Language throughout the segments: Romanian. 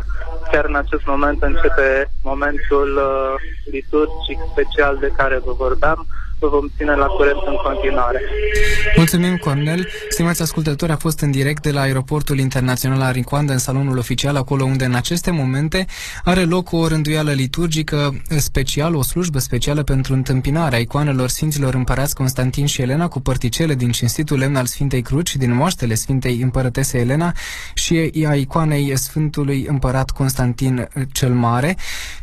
sfinților. Chiar în acest moment începe momentul uh, liturgic special de care vă vorbeam vă vom ține la curent în continuare. Mulțumim, Cornel. Stimați ascultători, a fost în direct de la aeroportul internațional Arincoanda, în salonul oficial, acolo unde în aceste momente are loc o rânduială liturgică specială, o slujbă specială pentru întâmpinarea icoanelor Sfinților Împărați Constantin și Elena cu părticele din cinstitul lemn al Sfintei Cruci, din moaștele Sfintei Împărătese Elena și a icoanei Sfântului Împărat Constantin cel Mare.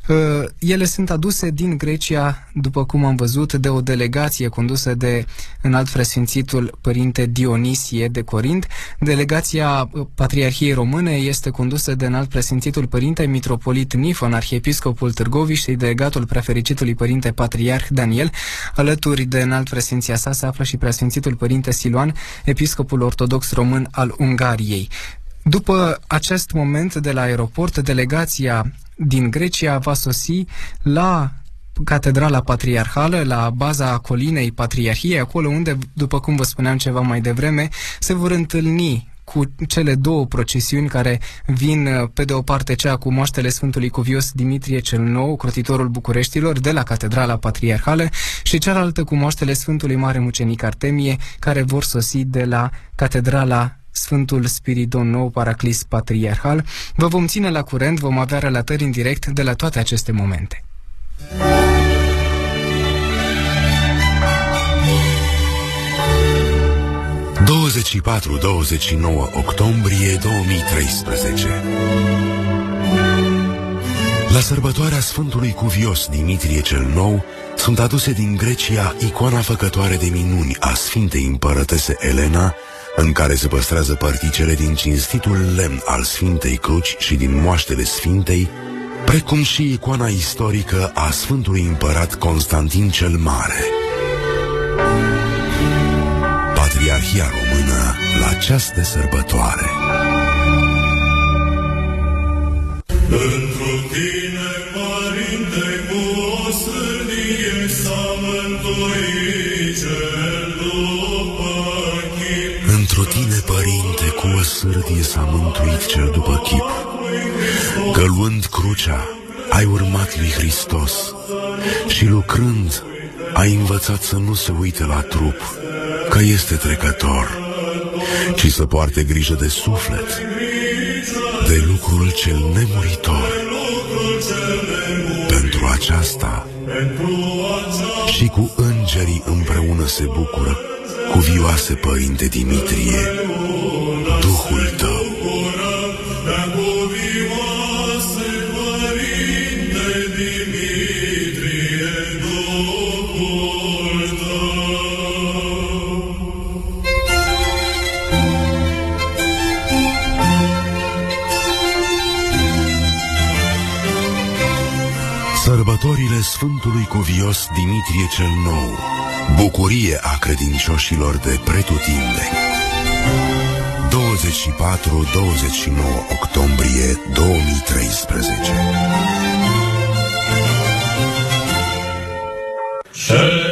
Uh, ele sunt aduse din Grecia, după cum am văzut, de o delegație delegație condusă de înalt presfințitul părinte Dionisie de Corint. Delegația uh, Patriarhiei Române este condusă de înalt presfințitul părinte Mitropolit Nifon, arhiepiscopul Târgoviș și delegatul prefericitului părinte Patriarh Daniel. Alături de înalt presfinția sa se află și presfințitul părinte Siluan, episcopul ortodox român al Ungariei. După acest moment de la aeroport, delegația din Grecia va sosi la Catedrala Patriarhală, la baza colinei Patriarhiei, acolo unde, după cum vă spuneam ceva mai devreme, se vor întâlni cu cele două procesiuni care vin pe de o parte cea cu moaștele Sfântului Cuvios Dimitrie cel Nou, crotitorul Bucureștilor, de la Catedrala Patriarhală și cealaltă cu moaștele Sfântului Mare Mucenic Artemie, care vor sosi de la Catedrala Sfântul Spiridon Nou, Paraclis Patriarhal. Vă vom ține la curent, vom avea relatări în direct de la toate aceste momente. 24-29 octombrie 2013 La sărbătoarea Sfântului Cuvios Dimitrie cel Nou sunt aduse din Grecia icoana făcătoare de minuni a Sfintei Împărătese Elena, în care se păstrează particele din cinstitul lemn al Sfintei Cruci și din moaștele Sfintei, precum și icoana istorică a Sfântului Împărat Constantin cel Mare. Patriarhia Română la această sărbătoare. Pentru tine, sârdie s-a mântuit cel după chip. Că luând crucea, ai urmat lui Hristos și lucrând, ai învățat să nu se uite la trup, că este trecător, ci să poarte grijă de suflet, de lucrul cel nemuritor. Pentru aceasta și cu îngerii împreună se bucură cuvioase Părinte Dimitrie, Cuvios Dimitrie cel Nou Bucurie a credincioșilor de pretutinde 24-29 octombrie 2013 Cela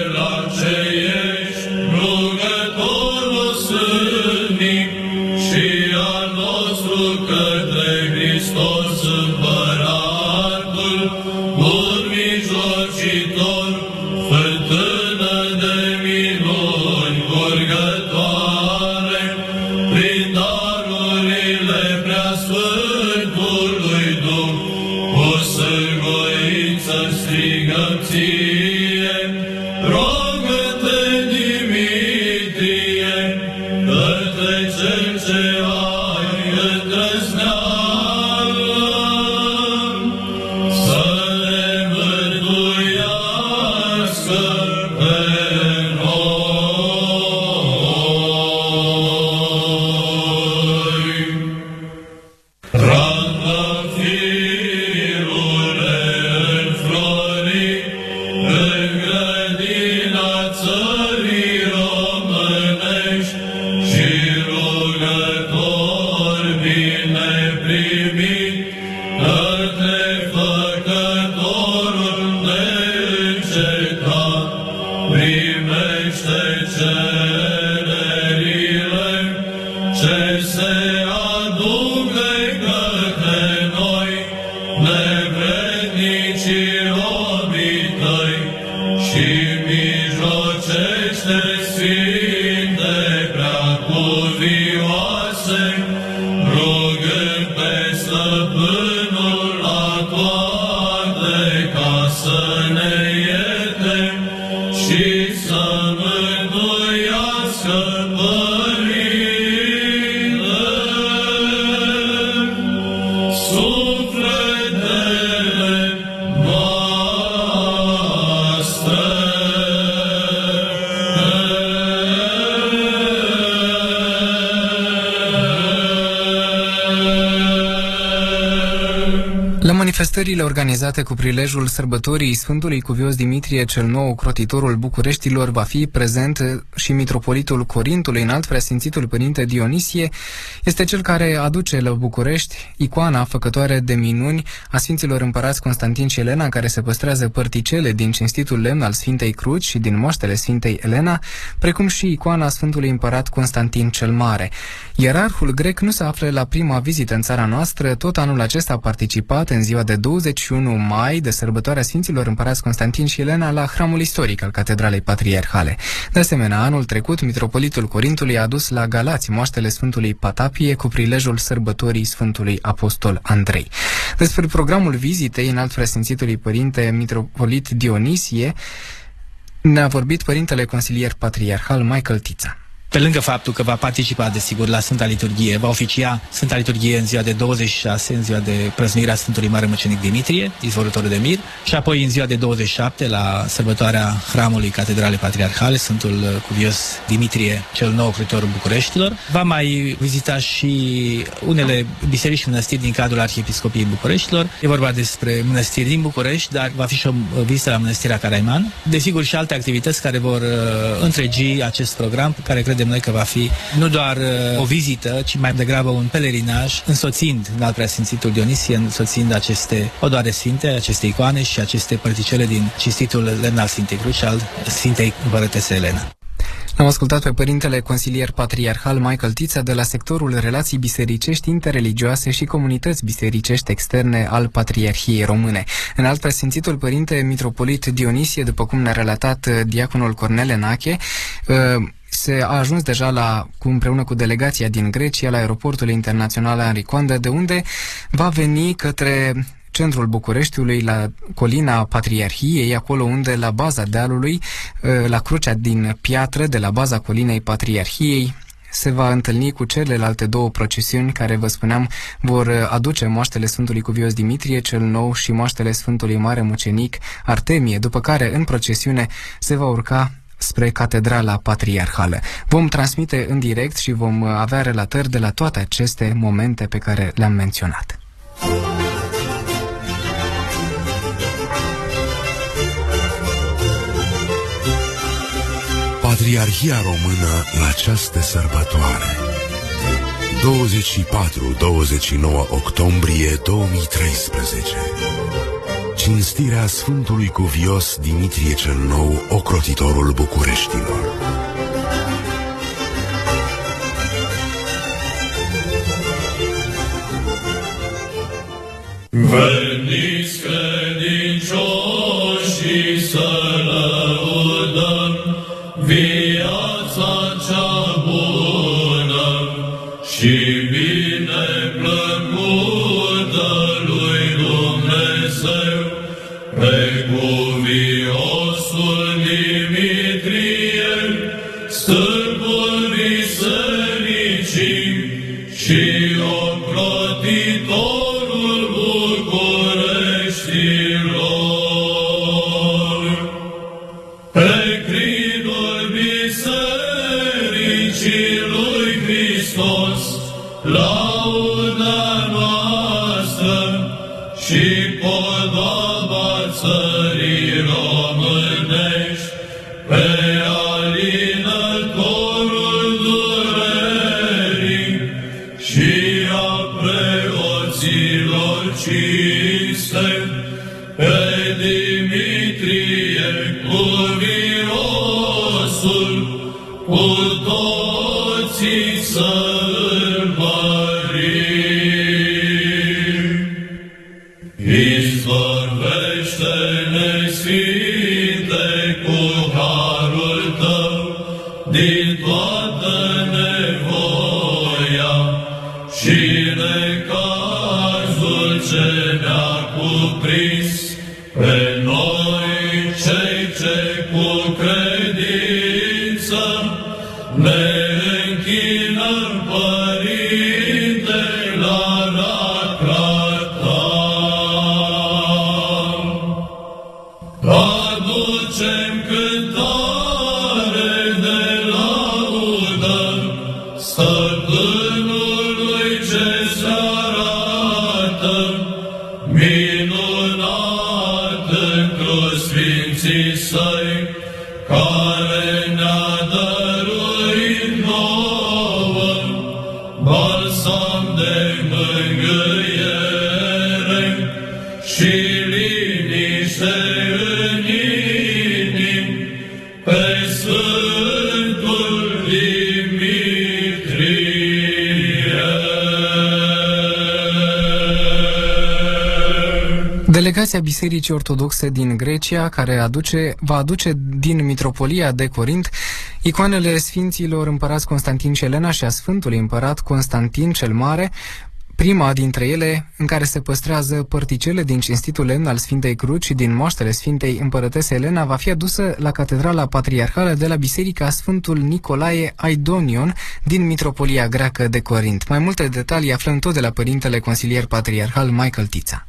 La manifestările organizate cu prilejul sărbătorii Sfântului Cuvios Dimitrie cel Nou, crotitorul Bucureștilor, va fi prezent și mitropolitul Corintului, înalt preasfințitul Părinte Dionisie, este cel care aduce la București icoana făcătoare de minuni a Sfinților Împărați Constantin și Elena, care se păstrează părticele din cinstitul lemn al Sfintei Cruci și din moștele Sfintei Elena, precum și icoana Sfântului Împărat Constantin cel Mare. Ierarhul grec nu se află la prima vizită în țara noastră, tot anul acesta a participat în ziua de 21 mai de sărbătoarea Sfinților Împărați Constantin și Elena la hramul istoric al Catedralei Patriarhale. De asemenea, anul trecut, Mitropolitul Corintului a adus la Galați moaștele Sfântului Patapie cu prilejul sărbătorii Sfântului Apostol Andrei. Despre programul vizitei în alt preasfințitului Părinte Mitropolit Dionisie ne-a vorbit Părintele Consilier Patriarhal Michael Tița. Pe lângă faptul că va participa, desigur, la Sfânta Liturghie, va oficia Sfânta Liturghie în ziua de 26, în ziua de prăznuirea Sfântului Mare Măcenic Dimitrie, izvorătorul de mir, și apoi în ziua de 27, la sărbătoarea Hramului Catedralei Patriarhale, Sfântul Cuvios Dimitrie, cel nou critorul Bucureștilor. Va mai vizita și unele biserici și mănăstiri din cadrul Arhiepiscopiei Bucureștilor. E vorba despre mănăstiri din București, dar va fi și o vizită la Mănăstirea Caraiman. Desigur, și alte activități care vor uh, întregi acest program, care credem noi că va fi nu doar uh, o vizită, ci mai degrabă un pelerinaj, însoțind în al preasfințitul Dionisie, însoțind aceste odoare sfinte, aceste icoane și aceste părticele din cinstitul lemn al Sfintei Cruci al Sfintei Împărătese Elena. Am ascultat pe părintele consilier patriarhal Michael Tița de la sectorul relații bisericești interreligioase și comunități bisericești externe al Patriarhiei Române. În alt presimțitul părinte mitropolit Dionisie, după cum ne-a relatat uh, diaconul Cornel Enache, uh, se a ajuns deja la, cu, împreună cu delegația din Grecia la aeroportul internațional Anriconda, de unde va veni către centrul Bucureștiului, la colina Patriarhiei, acolo unde la baza dealului, la crucea din piatră de la baza colinei Patriarhiei, se va întâlni cu celelalte două procesiuni care, vă spuneam, vor aduce moaștele Sfântului Cuvios Dimitrie cel Nou și moaștele Sfântului Mare Mucenic Artemie, după care în procesiune se va urca spre Catedrala Patriarhală. Vom transmite în direct și vom avea relatări de la toate aceste momente pe care le-am menționat. Patriarhia Română la această sărbătoare 24-29 octombrie 2013 Cinstirea Sfântului Cuvios Dimitrie cel Nou, ocrotitorul Bucureștilor. Veniți credincioși să lăudăm viața cea bună și bine plăcută lui Dumnezeu pe cuviosul Delegația Bisericii Ortodoxe din Grecia, care aduce, va aduce din Mitropolia de Corint icoanele Sfinților Împărați Constantin și Elena și a Sfântului Împărat Constantin cel Mare, prima dintre ele în care se păstrează părticele din cinstitul lemn al Sfintei Cruci și din moaștele Sfintei Împărătese Elena va fi adusă la Catedrala Patriarhală de la Biserica Sfântul Nicolae Aidonion din Mitropolia Greacă de Corint. Mai multe detalii aflăm tot de la Părintele Consilier Patriarhal Michael Tița.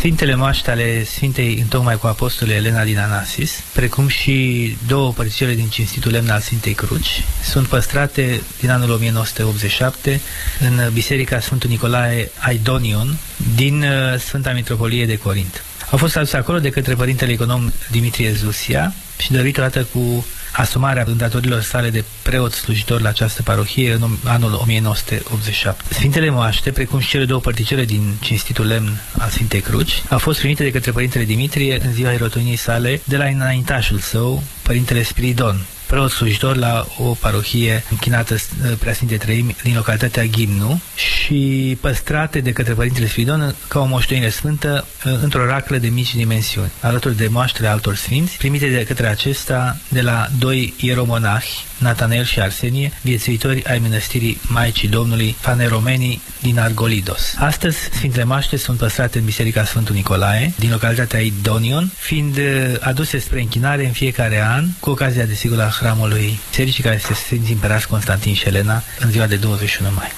Sfintele moaște ale Sfintei întocmai cu Apostolul Elena din Anasis, precum și două părțile din cinstitul lemn al Sfintei Cruci, sunt păstrate din anul 1987 în Biserica Sfântul Nicolae Aidonion din uh, Sfânta Mitropolie de Corint. Au fost aduse acolo de către Părintele Econom Dimitrie Zusia și dăruit odată cu asumarea îndatorilor sale de preot slujitor la această parohie în anul 1987. Sfintele moaște, precum și cele două părticele din cinstitul lemn al Sfintei Cruci, au fost primite de către Părintele Dimitrie în ziua erotoniei sale de la înaintașul său, Părintele Spiridon, preot slujitor la o parohie închinată Preasfinte Trăimi din localitatea Ghimnu și păstrate de către Părintele Spiridon ca o moștenire sfântă într-o raclă de mici dimensiuni, alături de moaștele altor sfinți, primite de către acesta de la doi ieromonahi, Natanel și Arsenie, viețuitori ai mănăstirii Maicii Domnului Faneromenii din Argolidos. Astăzi, Sfintele Maște sunt păstrate în Biserica Sfântul Nicolae, din localitatea Idonion, fiind aduse spre închinare în fiecare an, cu ocazia, desigur, a hramului bisericii care se Sfinții Împărați Constantin și Elena în ziua de 21 mai.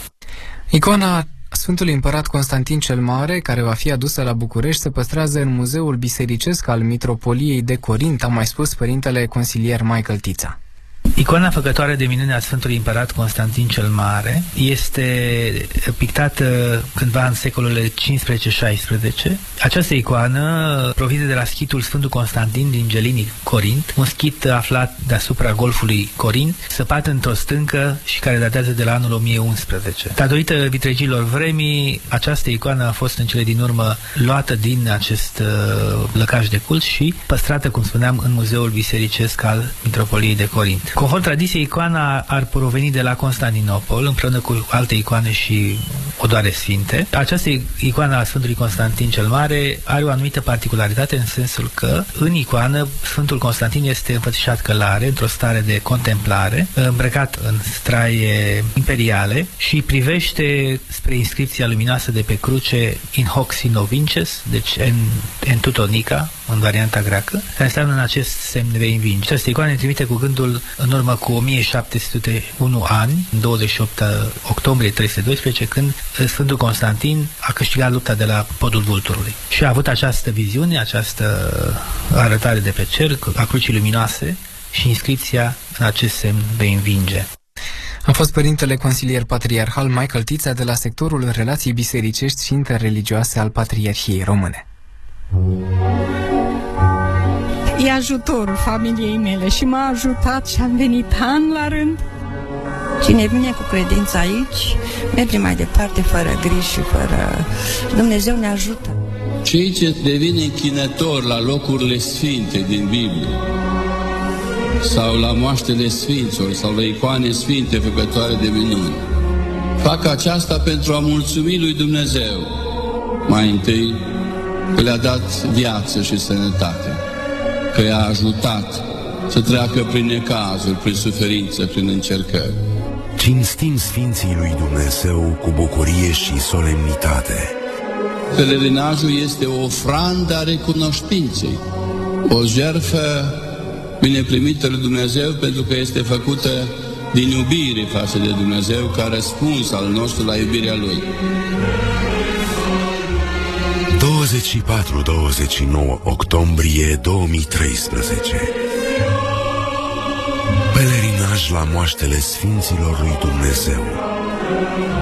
Icona Sfântului Împărat Constantin cel Mare, care va fi adusă la București, se păstrează în Muzeul Bisericesc al Mitropoliei de Corint, a mai spus părintele consilier Michael Tița. Icoana făcătoare de minune a Sfântului Împărat Constantin cel Mare este pictată cândva în secolele 15-16. Această icoană provine de la schitul Sfântul Constantin din Gelini, Corint, un schit aflat deasupra golfului Corint, săpat într-o stâncă și care datează de la anul 1011. Datorită vitregilor vremii, această icoană a fost în cele din urmă luată din acest uh, lăcaș de cult și păstrată, cum spuneam, în Muzeul Bisericesc al Mitropoliei de Corint. Conform tradiției, icoana ar proveni de la Constantinopol, împreună cu alte icoane și odoare sfinte. Această icoană a Sfântului Constantin cel Mare are o anumită particularitate în sensul că în icoană Sfântul Constantin este înfățișat călare, într-o stare de contemplare, îmbrăcat în straie imperiale și privește spre inscripția luminoasă de pe cruce in hoc sino vinces, deci în, în tutonica, în varianta greacă, care înseamnă în acest semn vei învinge. Această icoană trimite cu gândul în urmă cu 1701 ani, în 28 octombrie 312, când Sfântul Constantin a câștigat lupta de la podul Vulturului. Și a avut această viziune, această arătare de pe cer, a crucii luminoase și inscripția în acest semn vei învinge. A fost părintele consilier patriarhal Michael Tița de la sectorul relații bisericești și interreligioase al Patriarhiei Române. E ajutorul familiei mele și m-a ajutat și am venit an la rând. Cine vine cu credința aici, merge mai departe fără griji și fără... Dumnezeu ne ajută. Cei ce devin închinători la locurile sfinte din Biblie sau la moaștele sfinților sau la icoane sfinte făcătoare de minuni, fac aceasta pentru a mulțumi lui Dumnezeu. Mai întâi că le-a dat viață și sănătate, că i-a ajutat să treacă prin necazuri, prin suferință, prin încercări. Cinstim Sfinții lui Dumnezeu cu bucurie și solemnitate. pelerinajul este o ofrandă a recunoștinței, o jertfă bine primită lui Dumnezeu pentru că este făcută din iubire față de Dumnezeu ca răspuns al nostru la iubirea Lui. 24-29 octombrie 2013 Pelerinaj la moaștele Sfinților lui Dumnezeu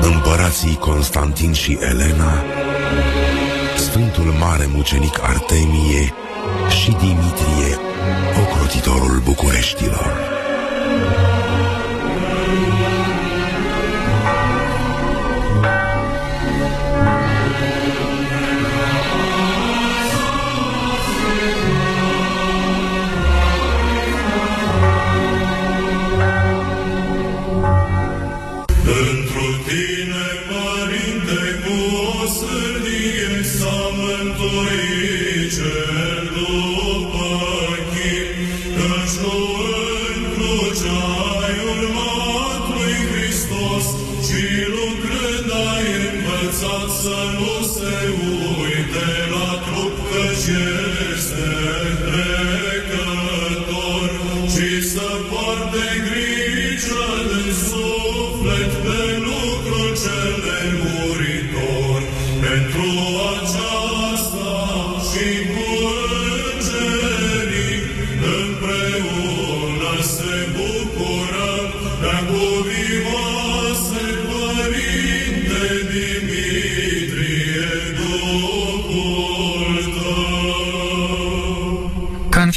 Împărații Constantin și Elena Sfântul Mare Mucenic Artemie și Dimitrie, ocrotitorul Bucureștilor.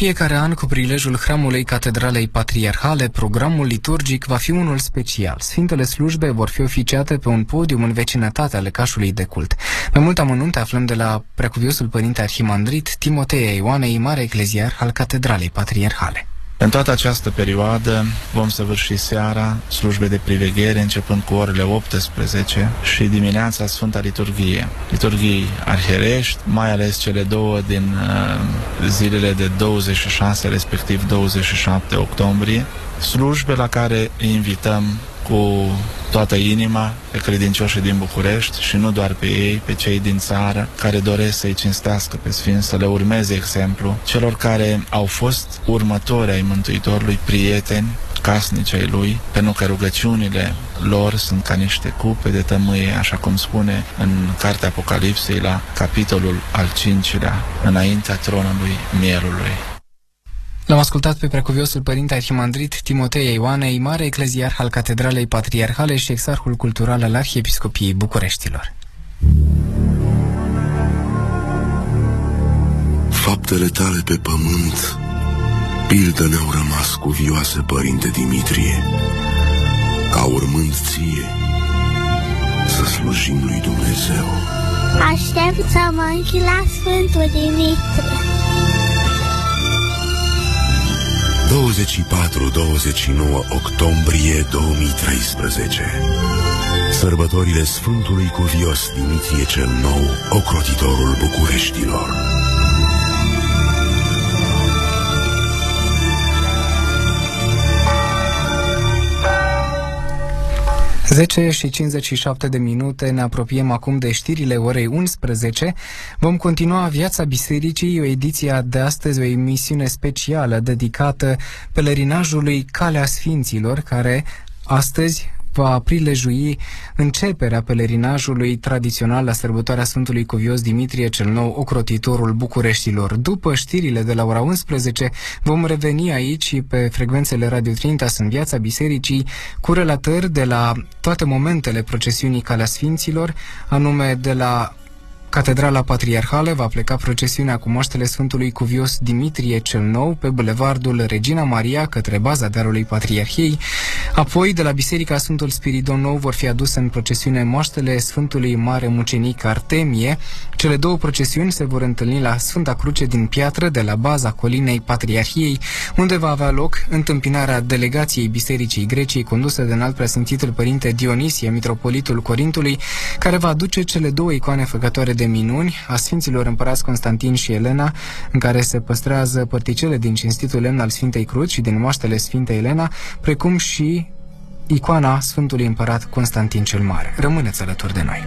Fiecare an, cu prilejul Hramului Catedralei Patriarhale, programul liturgic va fi unul special. Sfintele slujbe vor fi oficiate pe un podium în vecinătatea lecașului de cult. Mai mult amănunte aflăm de la Preacuviosul Părinte Arhimandrit Timotei Ioanei, mare ecleziar al Catedralei Patriarhale. În toată această perioadă vom săvârși seara slujbe de priveghere începând cu orele 18 și dimineața Sfânta Liturghie. Liturghii arherești, mai ales cele două din uh, zilele de 26 respectiv 27 octombrie, slujbe la care invităm cu toată inima pe credincioșii din București și nu doar pe ei, pe cei din țară care doresc să-i cinstească pe Sfinți, să le urmeze exemplu celor care au fost următori ai Mântuitorului, prieteni, casnici ai lui, pentru că rugăciunile lor sunt ca niște cupe de tămâie, așa cum spune în Cartea Apocalipsei la capitolul al cincilea, înaintea tronului mielului. L-am ascultat pe precuviosul părinte arhimandrit Timotei Ioanei, mare ecleziarh al Catedralei Patriarhale și exarhul cultural al Arhiepiscopiei Bucureștilor. Faptele tale pe pământ, pildă ne-au rămas cuvioase, părinte Dimitrie, ca urmând ție să slujim lui Dumnezeu. Aștept să mă la Sfântul Dimitrie. 24-29 octombrie 2013 Sărbătorile Sfântului Cuvios Dimitrie cel Nou, ocrotitorul Bucureștilor 10 și 57 de minute ne apropiem acum de știrile orei 11. Vom continua Viața Bisericii, o ediție de astăzi, o emisiune specială dedicată pelerinajului Calea Sfinților, care astăzi va prilejui începerea pelerinajului tradițional la sărbătoarea Sfântului Cuvios Dimitrie cel Nou, ocrotitorul Bucureștilor. După știrile de la ora 11, vom reveni aici pe frecvențele Radio Trinitas în viața bisericii cu relatări de la toate momentele procesiunii Calea Sfinților, anume de la Catedrala Patriarhală va pleca procesiunea cu moaștele Sfântului Cuvios Dimitrie cel Nou pe bulevardul Regina Maria către baza dearului Patriarhiei. Apoi, de la Biserica Sfântul Spiridon Nou vor fi aduse în procesiune moaștele Sfântului Mare Mucenic Artemie. Cele două procesiuni se vor întâlni la Sfânta Cruce din Piatră de la baza colinei Patriarhiei, unde va avea loc întâmpinarea delegației Bisericii Greciei condusă de înalt preasfințitul Părinte Dionisie, Mitropolitul Corintului, care va aduce cele două icoane făcătoare de de minuni a Sfinților Împărați Constantin și Elena, în care se păstrează părticele din cinstitul lemn al Sfintei Cruci și din moaștele Sfintei Elena, precum și icoana Sfântului Împărat Constantin cel Mare. Rămâneți alături de noi!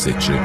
11.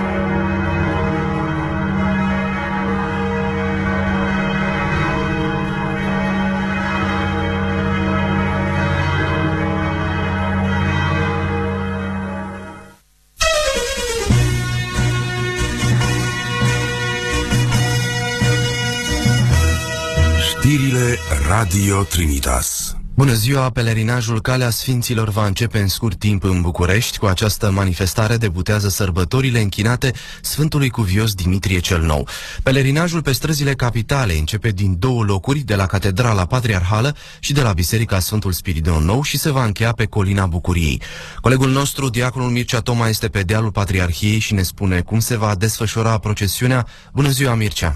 Știrile Radio Trinitas Bună ziua! Pelerinajul Calea Sfinților va începe în scurt timp în București. Cu această manifestare debutează sărbătorile închinate Sfântului Cuvios Dimitrie cel Nou. Pelerinajul pe străzile capitale începe din două locuri, de la Catedrala Patriarhală și de la Biserica Sfântul Spiridon Nou și se va încheia pe Colina Bucuriei. Colegul nostru, diaconul Mircea Toma, este pe dealul Patriarhiei și ne spune cum se va desfășura procesiunea. Bună ziua, Mircea!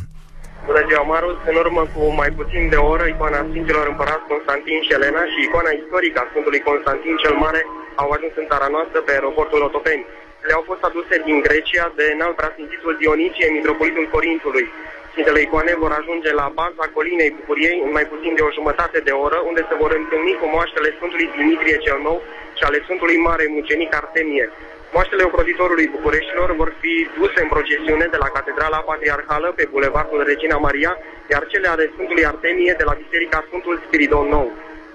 Bună ziua, Marus! În urmă cu mai puțin de o oră, icoana Sfinților Împărați Constantin și Elena și icoana istorică a Sfântului Constantin cel Mare au ajuns în țara noastră pe aeroportul Otopeni. Le-au fost aduse din Grecia de înalt preasfințitul Dionicie, mitropolitul Corintului. Sfintele icoane vor ajunge la baza colinei Bucuriei în mai puțin de o jumătate de oră, unde se vor întâlni cu moaștele Sfântului Dimitrie cel Nou și ale Sfântului Mare Mucenic Artemie. Moaștele ocrotitorului Bucureștilor vor fi duse în procesiune de la Catedrala Patriarhală pe Bulevardul Regina Maria, iar cele ale Sfântului Artemie de la Biserica Sfântul Spiridon Nou.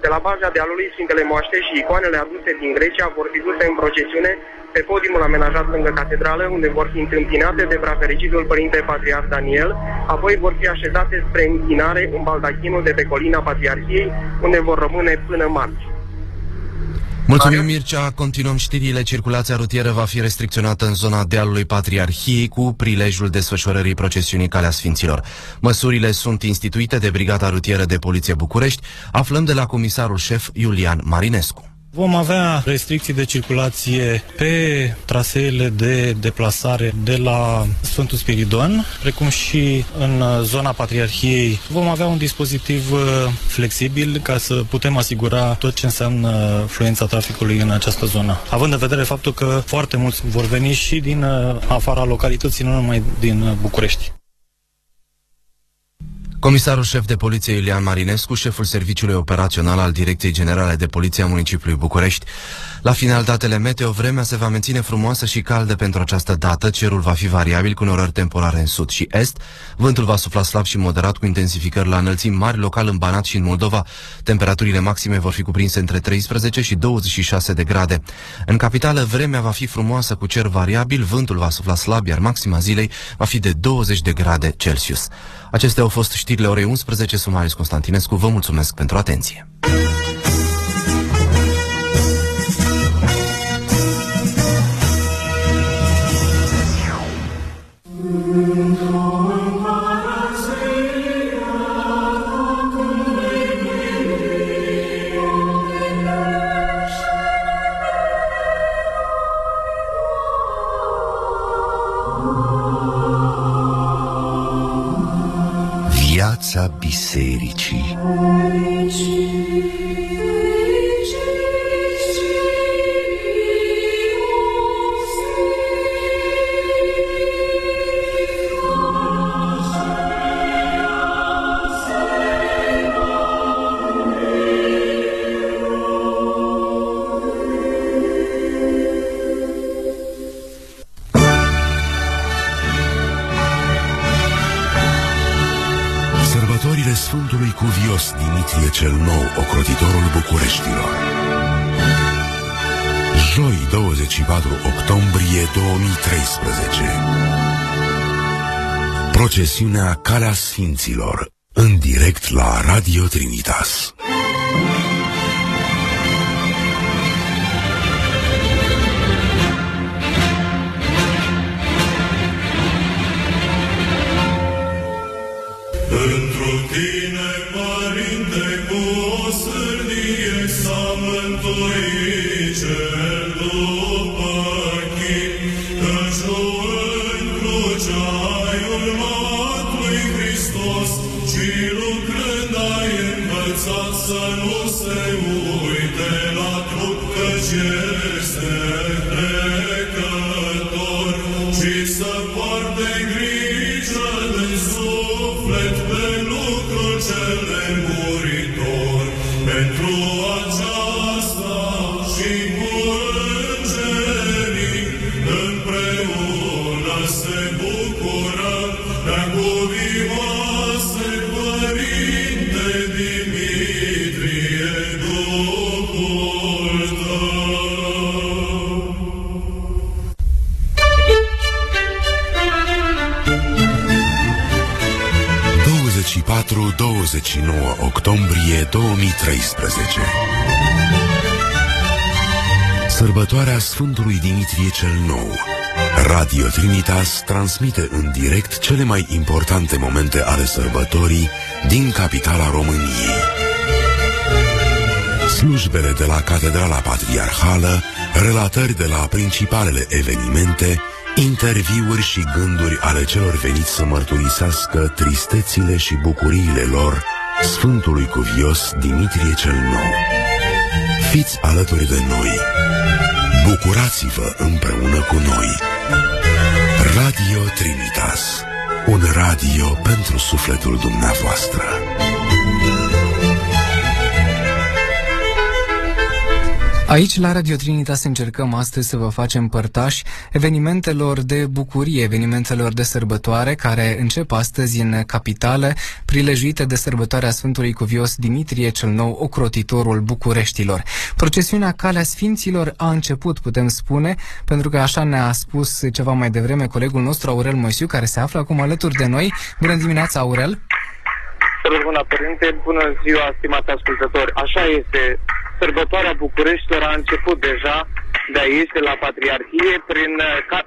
De la baza dealului Sfintele Moaște și icoanele aduse din Grecia vor fi duse în procesiune pe podiumul amenajat lângă catedrală, unde vor fi întâmpinate de preafericitul Părinte Patriarh Daniel, apoi vor fi așezate spre închinare în baldachinul de pe colina Patriarhiei, unde vor rămâne până marți. Mulțumim, Mircea. Continuăm știrile. Circulația rutieră va fi restricționată în zona dealului Patriarhiei cu prilejul desfășurării procesiunii Calea Sfinților. Măsurile sunt instituite de Brigada Rutieră de Poliție București. Aflăm de la comisarul șef Iulian Marinescu. Vom avea restricții de circulație pe traseele de deplasare de la Sfântul Spiridon, precum și în zona Patriarhiei. Vom avea un dispozitiv uh, flexibil ca să putem asigura tot ce înseamnă fluența traficului în această zonă. Având în vedere faptul că foarte mulți vor veni și din uh, afara localității, nu numai din uh, București. Comisarul șef de poliție Iulian Marinescu, șeful serviciului operațional al Direcției Generale de Poliție a municipiului București. La final, datele meteo, vremea se va menține frumoasă și caldă pentru această dată, cerul va fi variabil cu norări temporare în sud și est, vântul va sufla slab și moderat cu intensificări la înălțimi mari local în Banat și în Moldova. Temperaturile maxime vor fi cuprinse între 13 și 26 de grade. În capitală, vremea va fi frumoasă cu cer variabil, vântul va sufla slab, iar maxima zilei va fi de 20 de grade Celsius. Acestea au fost știrile orei 11. Sumarius Constantinescu. Vă mulțumesc pentru atenție. Viața bisericii Sărbătorile Sfântului Cuvios Dimitrie cel Nou, ocrotitorul Bucureștilor. Joi 24 octombrie 2013 Procesiunea Calea Sfinților în direct la Radio Trinitas. Pentru tine, 2013 Sărbătoarea Sfântului Dimitrie cel Nou Radio Trinitas transmite în direct cele mai importante momente ale sărbătorii din capitala României. Slujbele de la Catedrala Patriarhală, relatări de la principalele evenimente, interviuri și gânduri ale celor veniți să mărturisească tristețile și bucuriile lor Sfântului Cuvios Dimitrie cel Nou. Fiți alături de noi! Bucurați-vă împreună cu noi! Radio Trinitas, un radio pentru sufletul dumneavoastră. Aici, la Radio Trinitas, încercăm astăzi să vă facem părtași evenimentelor de bucurie, evenimentelor de sărbătoare, care încep astăzi în capitală, prilejuite de sărbătoarea Sfântului Cuvios Dimitrie cel Nou, ocrotitorul Bucureștilor. Procesiunea Calea Sfinților a început, putem spune, pentru că așa ne-a spus ceva mai devreme colegul nostru Aurel Moisiu, care se află acum alături de noi. Bună dimineața, Aurel! Salut, bună părinte, bună ziua, stimați ascultători. Așa este, sărbătoarea Bucureștilor a început deja de aici, de la Patriarhie, prin uh, ca-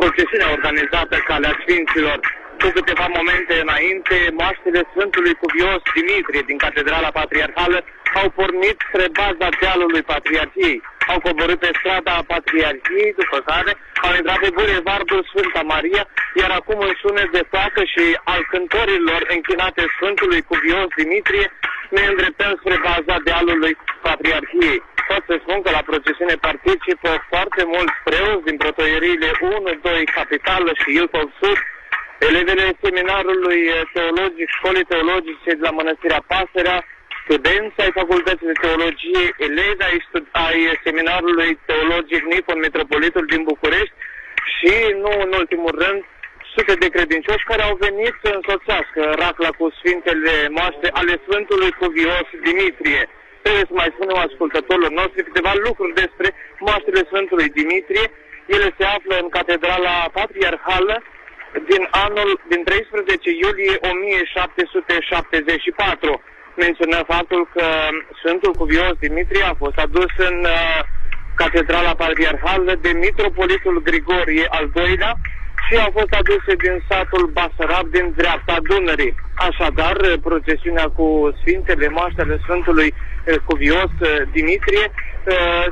procesiunea organizată Calea Sfinților. Cu câteva momente înainte, moaștele Sfântului Cuvios Dimitrie din Catedrala Patriarhală au pornit spre baza dealului Patriarhiei. Au coborât pe strada Patriarhiei, după care au intrat pe bulevardul Sfânta Maria, iar acum în sunet de placă și al cântărilor închinate Sfântului Cuvios Dimitrie, ne îndreptăm spre baza dealului Patriarhiei. Pot să spun că la procesiune participă foarte mulți preoți din protoieriile 1, 2, Capitală și Ilfov Sud, elevele seminarului teologic, școlii teologice de la Mănăstirea Pasărea, studenți ai Facultății de Teologie, elevi ai, stud- ai seminarului teologic Nipon Metropolitul din București și, nu în ultimul rând, sute de credincioși care au venit să însoțească racla cu Sfintele Moaște ale Sfântului Cuvios Dimitrie. Trebuie să mai spunem ascultătorilor noștri câteva lucruri despre moaștele Sfântului Dimitrie. Ele se află în Catedrala Patriarhală din anul, din 13 iulie 1774. Menționăm faptul că Sfântul Cuvios Dimitrie a fost adus în uh, Catedrala Patriarhală de Mitropolitul Grigorie al II-lea și a fost aduse din satul Basarab din dreapta Dunării. Așadar, procesiunea cu Sfintele Moaștele Sfântului eh, Cuvios eh, Dimitrie eh,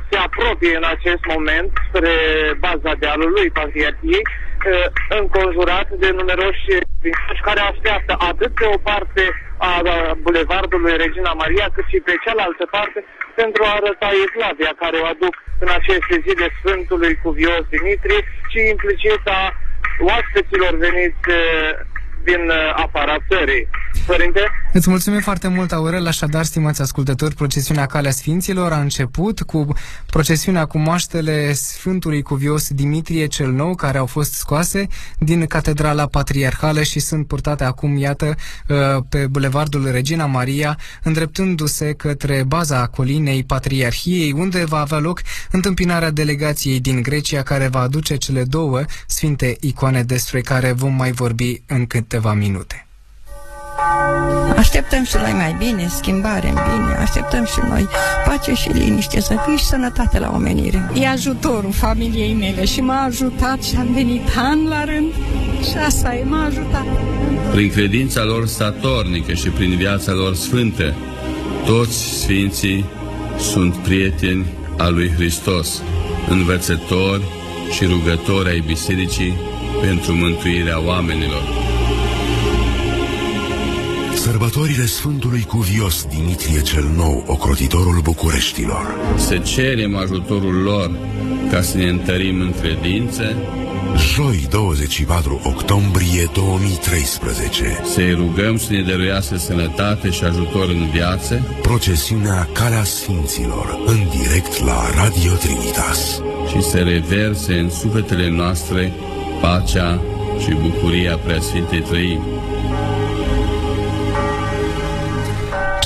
se apropie în acest moment spre baza dealului Patriarhiei, eh, înconjurat de numeroși credincioși care așteaptă atât pe o parte a a bulevardului Regina Maria, cât și pe cealaltă parte pentru a arăta evlavia care o aduc în aceste zile Sfântului Cuvios Dimitrie și implicit a oaspeților veniți eh, din eh, afara țării. Părinte? Îți mulțumim foarte mult, Aurel. Așadar, stimați ascultători, procesiunea Calea Sfinților a început cu procesiunea cu moaștele Sfântului Cuvios Dimitrie cel Nou, care au fost scoase din Catedrala Patriarhală și sunt purtate acum, iată, uh, pe Bulevardul Regina Maria, îndreptându-se către baza colinei Patriarhiei, unde va avea loc întâmpinarea delegației din Grecia, care va aduce cele două sfinte icoane despre care vom mai vorbi în câteva minute. Așteptăm și noi mai bine, schimbare în bine, așteptăm și noi pace și liniște, să fie și sănătate la omenire. E ajutorul familiei mele și m-a ajutat și am venit an la rând și asta e, m-a ajutat. Prin credința lor statornică și prin viața lor sfântă, toți sfinții sunt prieteni al lui Hristos, învățători și rugători ai bisericii pentru mântuirea oamenilor. Sărbătorile Sfântului Cuvios Dimitrie cel Nou, ocrotitorul Bucureștilor. Să cerem ajutorul lor ca să ne întărim în credință, Joi 24 octombrie 2013 să-i rugăm să ne dăruiască sănătate și ajutor în viață, Procesiunea Calea Sfinților În direct la Radio Trinitas și să reverse în sufletele noastre pacea, și bucuria Preasfintei Trăimi.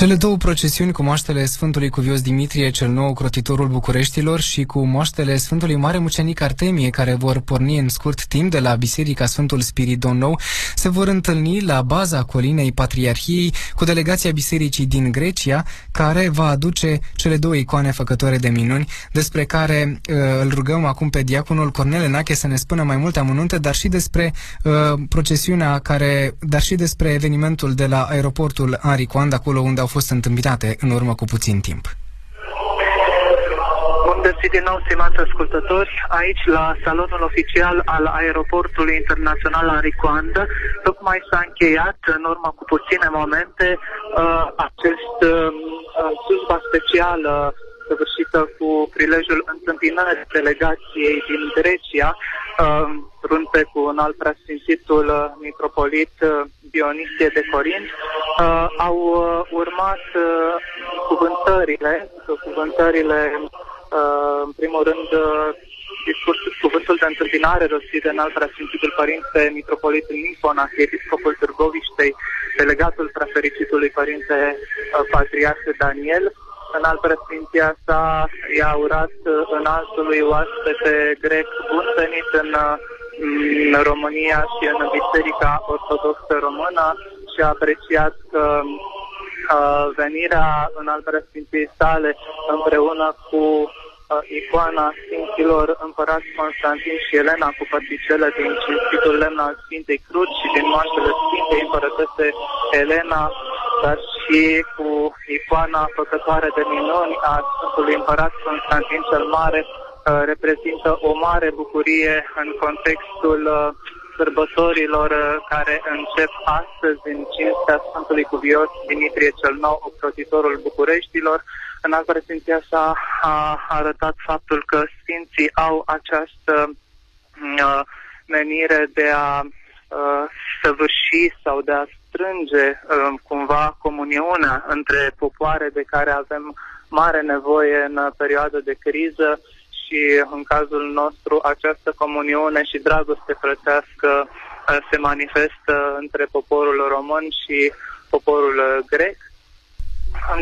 Cele două procesiuni cu moaștele Sfântului Cuvios Dimitrie, cel nou crotitorul Bucureștilor, și cu moaștele Sfântului Mare Mucenic Artemie, care vor porni în scurt timp de la Biserica Sfântul Spiridon Nou, se vor întâlni la baza colinei Patriarhiei cu delegația Bisericii din Grecia, care va aduce cele două icoane făcătoare de minuni, despre care uh, îl rugăm acum pe diaconul Cornel Enache să ne spună mai multe amănunte, dar și despre uh, procesiunea care, dar și despre evenimentul de la aeroportul Henri Coand, acolo unde au fost întâmpinate în urmă cu puțin timp. Bun găsit din nou, stimați ascultători, aici la salonul oficial al aeroportului internațional Aricoandă. Tocmai s-a încheiat în urmă cu puține momente uh, acest uh, slujba specială săvârșită cu prilejul întâmpinării delegației din Grecia, uh, runte cu un alt preasfințitul uh, mitropolit uh, Dionisie de Corint, uh, au uh, urmat uh, cuvântările, cuvântările, uh, în primul rând, uh, discursul, cuvântul de întâmpinare rostit de înalt preasfințitul Părinte Mitropolit Nifon, Episcopul Târgoviștei, delegatul prefericitului Părinte uh, Patriarh Daniel, în al preasfinția sa i-a urat uh, în altului oaspete grec bun venit în uh, în România și în Biserica Ortodoxă Română și a apreciat că uh, venirea în al preasfinției sale împreună cu uh, icoana Sfinților Împărați Constantin și Elena cu părticele din cinstitul lemn al Sfintei Cruci și din moaștele Sfintei Împărătese Elena, dar și cu icoana făcătoare de minuni a Sfântului Împărat Constantin cel Mare, Uh, reprezintă o mare bucurie în contextul uh, sărbătorilor uh, care încep astăzi în cinstea Sfântului Cuvios Dimitrie cel Nou, ocrotitorul Bucureștilor. În altă prezenția sa a arătat faptul că Sfinții au această uh, menire de a uh, săvârși sau de a strânge uh, cumva comuniunea între popoare de care avem mare nevoie în perioada de criză și în cazul nostru această comuniune și dragoste frățească uh, se manifestă între poporul român și poporul uh, grec.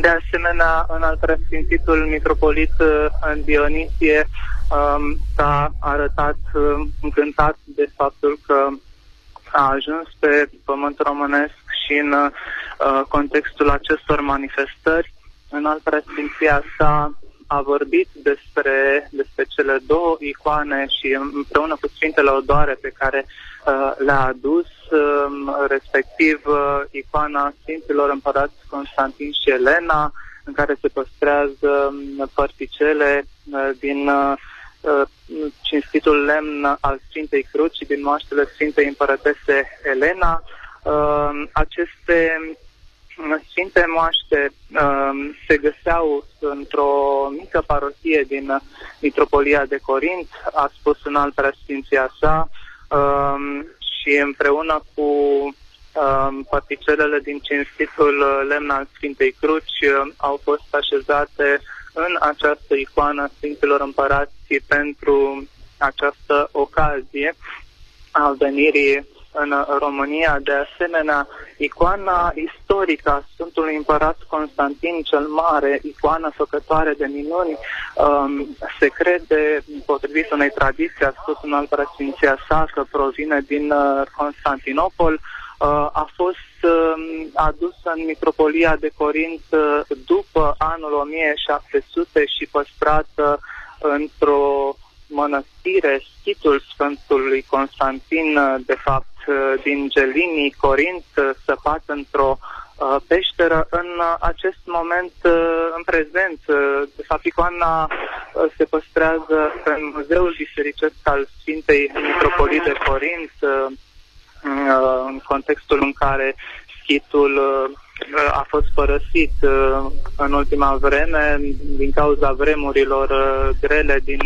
De asemenea, în al preasfințitul mitropolit uh, în Dionisie um, s-a arătat încântat de faptul că a ajuns pe pământ românesc și în uh, contextul acestor manifestări, în al preasfinția sa a vorbit despre, despre cele două icoane și împreună cu Sfintele Odoare pe care uh, le-a adus, uh, respectiv uh, icoana Sfinților Împărați Constantin și Elena, în care se păstrează um, particele uh, din uh, uh, cinstitul lemn al Sfintei Cruci și din moaștele Sfintei Împărătese Elena. Uh, aceste Sfinte Moaște uh, se găseau într-o mică parohie din Mitropolia de Corint, a spus în alt preasfinția sa, uh, și împreună cu uh, particelele din cinstitul lemn al Sfintei Cruci uh, au fost așezate în această icoană Sfinților Împărați pentru această ocazie a venirii în România. De asemenea, icoana istorică a Sfântului Împărat Constantin cel Mare, icoana făcătoare de minuni, um, se crede, potrivit unei tradiții, a spus în altă sfinția sa, că provine din uh, Constantinopol, uh, a fost uh, adusă în Mitropolia de Corint uh, după anul 1700 și păstrată într-o mănăstire, schitul Sfântului Constantin, uh, de fapt, Uh, din Gelini, Corint, uh, săpat într-o uh, peșteră. În acest moment, în prezent, de fapt, icoana se păstrează în Muzeul Bisericesc al Sfintei Mitropolii de Corint, în contextul în care schitul a fost părăsit în ultima vreme din cauza vremurilor grele din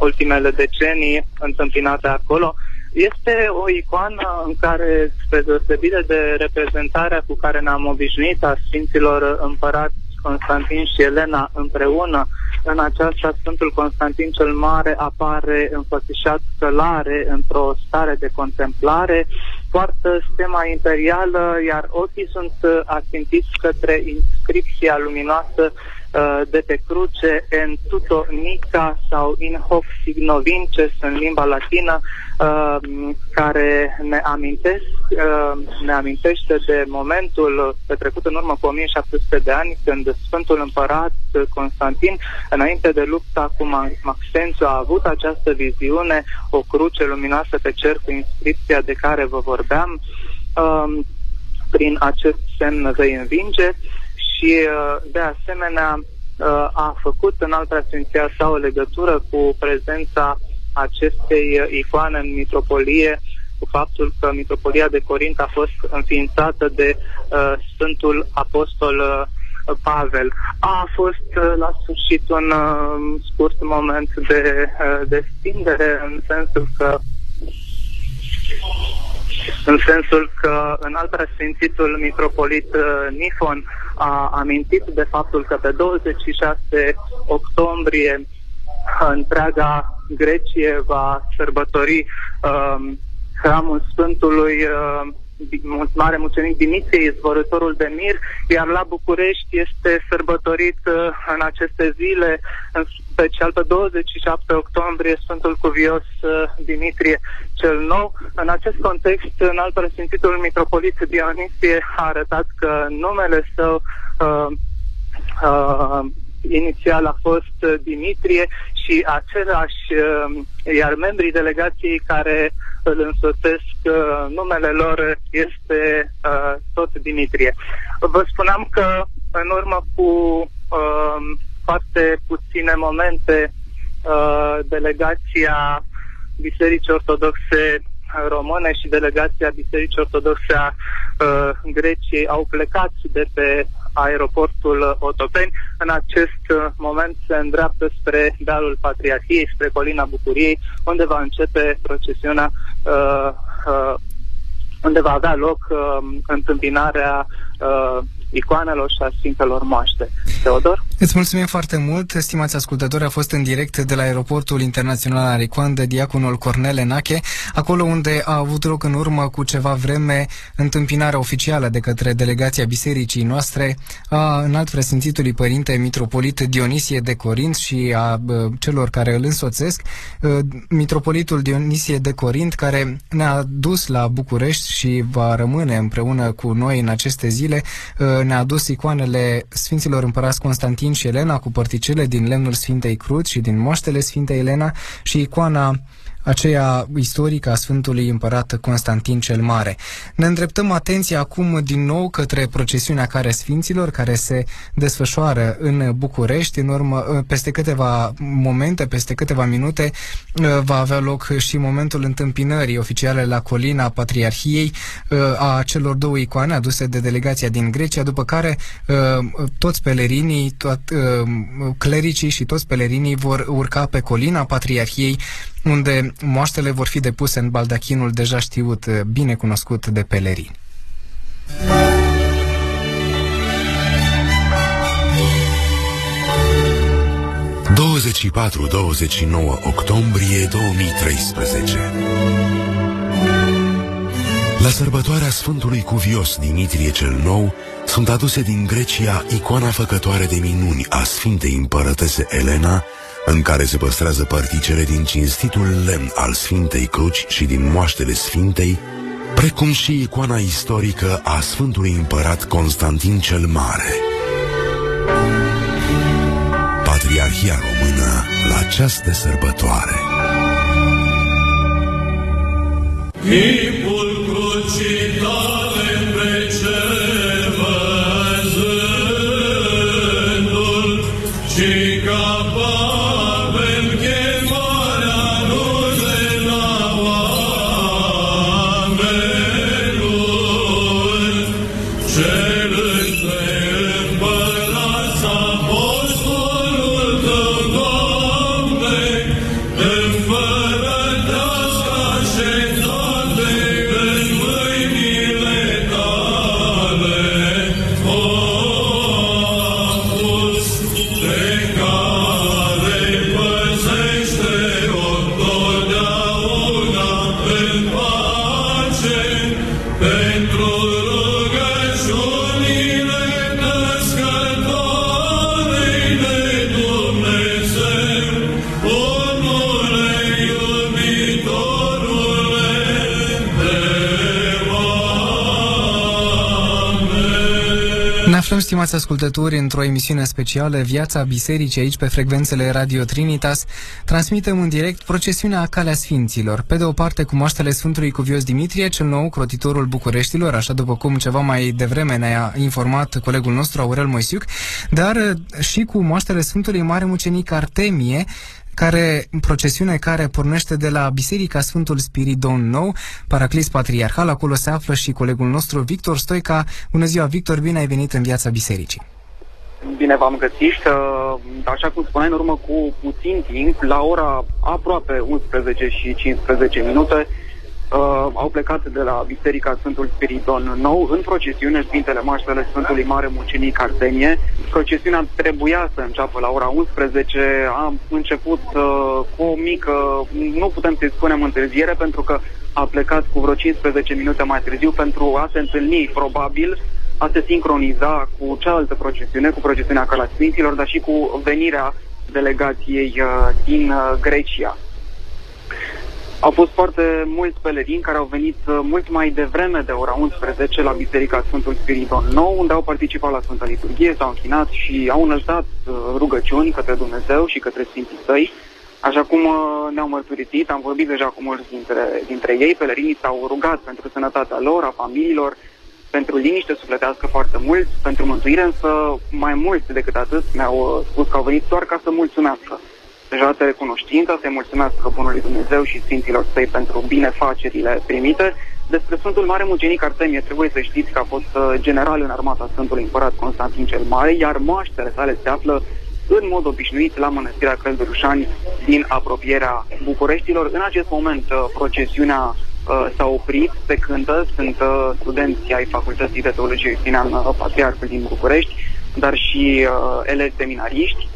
ultimele decenii întâmpinate acolo. Este o icoană în care, spre deosebire de reprezentarea cu care ne-am obișnuit a Sfinților Împărați Constantin și Elena împreună În aceasta, Sfântul Constantin cel Mare apare înfățișat călare într-o stare de contemplare, poartă stema imperială, iar ochii sunt uh, ațintiți către inscripția luminoasă uh, de pe cruce en tuto nica sau in hoc signo vinces în limba latină, uh, care ne amintesc, ne amintește de momentul petrecut în urmă cu 1700 de ani, când Sfântul Împărat Constantin, înainte de lupta cu Maxențiu, a avut această viziune, o cruce luminoasă pe cer cu inscripția de care vă vorbeam, um, prin acest semn vei învinge și uh, de asemenea uh, a făcut în alta sfinția sa o legătură cu prezența acestei icoane în mitropolie, cu faptul că mitropolia de Corint a fost înființată de uh, Sfântul Apostol uh, Pavel. A fost uh, la sfârșit un uh, scurt moment de uh, destindere în sensul că în sensul că în alt preasfințitul mitropolit uh, Nifon a amintit de faptul că pe 26 octombrie întreaga Grecie va sărbători uh, hramul Sfântului uh, mare mucenic Dimitrie, izvorătorul de mir, iar la București este sărbătorit uh, în aceste zile, în special pe 27 octombrie, Sfântul Cuvios uh, Dimitrie cel Nou. În acest context, în alt presimțitul mitropolit Dionisie a arătat că numele său uh, uh, inițial a fost Dimitrie și același, uh, iar membrii delegației care îl însoțesc, uh, numele lor este uh, tot Dimitrie. Vă spuneam că în urmă cu uh, foarte puține momente uh, delegația Bisericii Ortodoxe române și delegația Bisericii Ortodoxe a uh, Greciei au plecat de pe aeroportul Otopeni. În acest uh, moment se îndreaptă spre dealul Patriarhiei, spre colina Bucuriei, unde va începe procesiunea uh, uh, unde va avea loc uh, întâmpinarea uh, icoanelor și a Sfintelor Moaște. Teodor? Îți mulțumim foarte mult, stimați ascultători. A fost în direct de la Aeroportul Internațional Aricoan de diaconul Cornel Enache, acolo unde a avut loc în urmă cu ceva vreme întâmpinarea oficială de către delegația bisericii noastre a înalt presimțitului părinte mitropolit Dionisie de Corint și a celor care îl însoțesc, mitropolitul Dionisie de Corint, care ne-a dus la București și va rămâne împreună cu noi în aceste zile, ne-a adus icoanele Sfinților Împărați Constantin și Elena cu părticele din lemnul Sfintei Cruci și din moștele Sfintei Elena și icoana aceea istorică a Sfântului Împărat Constantin cel Mare. Ne îndreptăm atenția acum din nou către procesiunea care Sfinților, care se desfășoară în București. În urmă, peste câteva momente, peste câteva minute, va avea loc și momentul întâmpinării oficiale la colina Patriarhiei a celor două icoane aduse de delegația din Grecia, după care toți pelerinii, tot, clericii și toți pelerinii vor urca pe colina Patriarhiei unde moaștele vor fi depuse în baldachinul deja știut, eh, bine cunoscut de pelerini. ...24-29 octombrie 2013 La sărbătoarea Sfântului Cuvios Dimitrie cel Nou sunt aduse din Grecia icoana făcătoare de minuni a Sfintei Împărătese Elena în care se păstrează particele din cinstitul lemn al Sfintei Cruci și din moaștele Sfintei, precum și icoana istorică a Sfântului Împărat Constantin cel Mare. Patriarhia română la această sărbătoare. Chipul crucii tale aflăm, stimați ascultători, într-o emisiune specială Viața Bisericii aici pe frecvențele Radio Trinitas. Transmitem în direct procesiunea Calea Sfinților. Pe de o parte cu moaștele Sfântului Cuvios Dimitrie, cel nou crotitorul Bucureștilor, așa după cum ceva mai devreme ne-a informat colegul nostru Aurel Moisiuc, dar și cu moaștele Sfântului Mare Mucenic Artemie, care, procesiune care pornește de la Biserica Sfântul Spiridon Nou, Paraclis Patriarhal, acolo se află și colegul nostru Victor Stoica. Bună ziua, Victor, bine ai venit în viața bisericii. Bine v-am găsit. Așa cum spuneai, în urmă cu puțin timp, la ora aproape 11 și 15 minute, uh, au plecat de la Biserica Sfântul Spiridon Nou în procesiune Sfintele Maștele Sfântului Mare Mucenic Artenie. Procesiunea trebuia să înceapă la ora 11, a început uh, cu o mică, nu putem să-i spunem întârziere, pentru că a plecat cu vreo 15 minute mai târziu pentru a se întâlni, probabil, a se sincroniza cu cealaltă procesiune, cu procesiunea Cala Sfinților, dar și cu venirea delegației uh, din uh, Grecia. Au fost foarte mulți pelerini care au venit uh, mult mai devreme de ora 11 la Biserica Sfântul Spiridon Nou, unde au participat la Sfânta Liturghie, s-au închinat și au înălțat uh, rugăciuni către Dumnezeu și către Sfinții Săi. Așa cum uh, ne-au mărturisit, am vorbit deja cu mulți dintre, dintre ei, pelerinii s-au rugat pentru sănătatea lor, a familiilor, pentru liniște sufletească foarte mult, pentru mântuire, însă mai mult decât atât mi-au spus că au venit doar ca să mulțumească deja de recunoștință, să-i mulțumesc Bunului Dumnezeu și Sfinților Săi pentru binefacerile primite. Despre Sfântul Mare Mugenic Artemie trebuie să știți că a fost uh, general în armata Sfântului Împărat Constantin cel Mare, iar moaștele sale se află în mod obișnuit la Mănăstirea Căldurușani din apropierea Bucureștilor. În acest moment uh, procesiunea uh, s-a oprit, se cântă, sunt uh, studenți ai Facultății de Teologie Justinian uh, Patriarhul din București, dar și uh, elevi seminariști.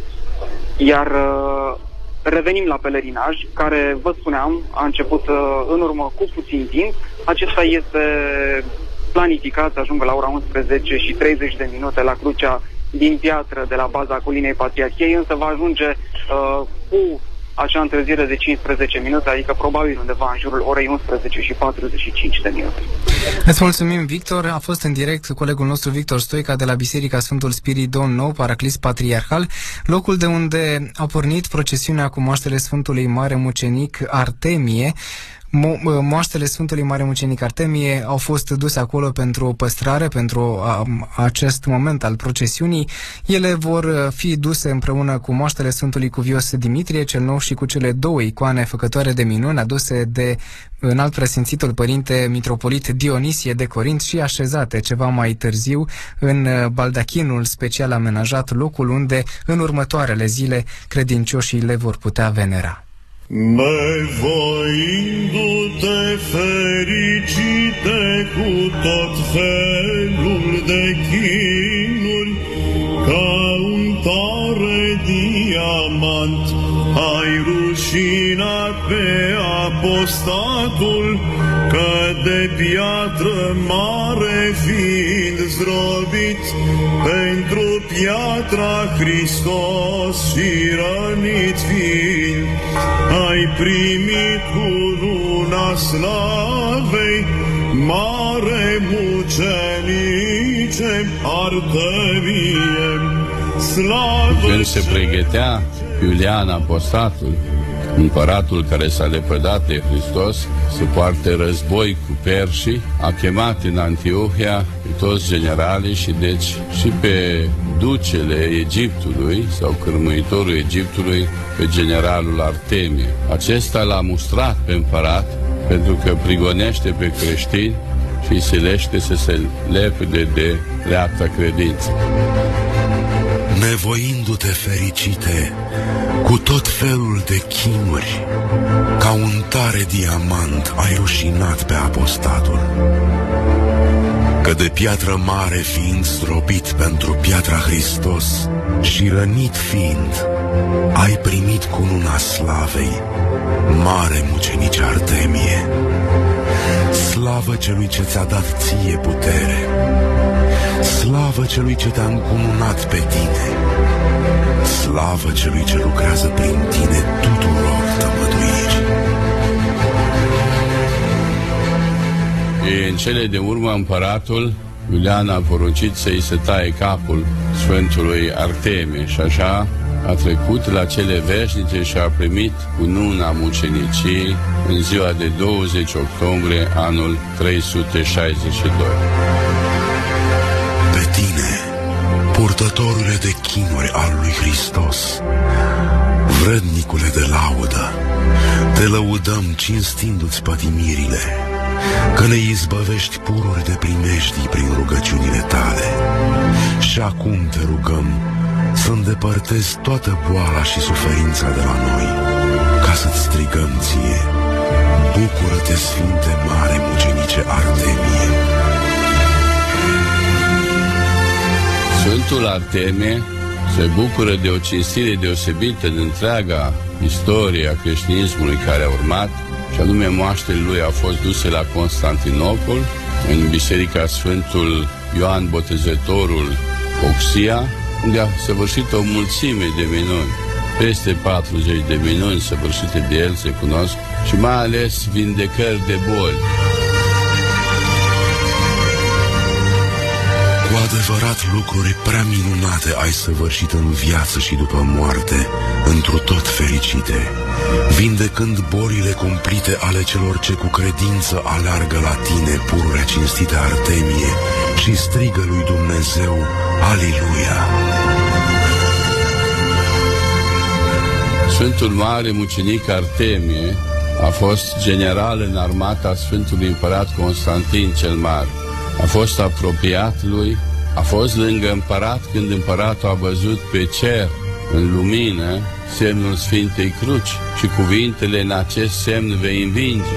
Iar uh, revenim la pelerinaj, care, vă spuneam, a început uh, în urmă cu puțin timp. Acesta este planificat să ajungă la ora 11 și 30 de minute la crucea din piatră de la baza colinei Patriarhiei, însă va ajunge uh, cu acea întârziere de 15 minute, adică probabil undeva în jurul orei 11 și 45 de minute. Îți mulțumim, Victor. A fost în direct colegul nostru Victor Stoica de la Biserica Sfântul Spiridon Nou, Paraclis Patriarhal, locul de unde a pornit procesiunea cu moaștele Sfântului Mare Mucenic Artemie, Mo- moaștele Sfântului Mare Mucenic Artemie au fost duse acolo pentru o păstrare, pentru a, acest moment al procesiunii. Ele vor fi duse împreună cu moaștele Sfântului Cuvios Dimitrie, cel nou și cu cele două icoane făcătoare de minuni aduse de înalt presimțitul părinte mitropolit Dionisie de Corint și așezate ceva mai târziu în baldachinul special amenajat, locul unde în următoarele zile credincioșii le vor putea venera. Nevoindu-te fericite cu tot felul de chinuri, ca un tare diamant, ai rușinat pe apostatul, că de piatră mare fiind zdrobit, pentru piatra Hristos și rănit fiind, ai primit cu luna slavei, mare mucenice, artărie, slavă Când se pregătea Iulian Apostatul, împăratul care s-a lepădat de Hristos, să poarte război cu perșii, a chemat în Antiohia pe toți generalii și deci și pe ducele Egiptului sau cârmuitorul Egiptului, pe generalul Artemie. Acesta l-a mustrat pe împărat pentru că prigonește pe creștini și îi silește să se lepede de dreapta credință. Nevoindu-te fericite cu tot felul de chinuri, ca un tare diamant ai rușinat pe apostatul. Că de piatră mare fiind stropit pentru piatra Hristos și rănit fiind, ai primit cu luna slavei, mare mucenice Artemie. Slavă celui ce ți-a dat ție putere, slavă celui ce te-a încununat pe tine, slavă celui ce lucrează prin tine tuturor tămăduiri. E, în cele de urmă împăratul Iulian a poruncit să-i se taie capul Sfântului Artemie și așa a trecut la cele veșnice și a primit cu nuna mucenicii în ziua de 20 octombrie anul 362. Pe tine, purtătorule de chinuri al lui Hristos, vrednicule de laudă, te lăudăm cinstindu-ți pătimirile, că ne izbăvești pururi de primejdii prin rugăciunile tale. Și acum te rugăm să îndepărtezi toată boala și suferința de la noi, ca să-ți strigăm ție, Bucură-te, Sfinte Mare Mucenice Artemie! Sfântul Artemie se bucură de o cinstire deosebită în întreaga istorie a creștinismului care a urmat, și anume moaștele lui au fost duse la Constantinopol, în Biserica Sfântul Ioan Botezătorul Oxia, unde a săvârșit o mulțime de minuni. Peste 40 de minuni săvârșite de el se cunosc și mai ales vindecări de boli. Cu adevărat lucruri prea minunate ai săvârșit în viață și după moarte, întru tot fericite, vindecând bolile cumplite ale celor ce cu credință aleargă la tine pururea cinstite Artemie și strigă lui Dumnezeu, Aliluia! Sfântul Mare Mucenic Artemie a fost general în armata Sfântului Împărat Constantin cel Mare. A fost apropiat lui, a fost lângă împărat când împăratul a văzut pe cer, în lumină, semnul Sfintei Cruci și cuvintele în acest semn vei învinge.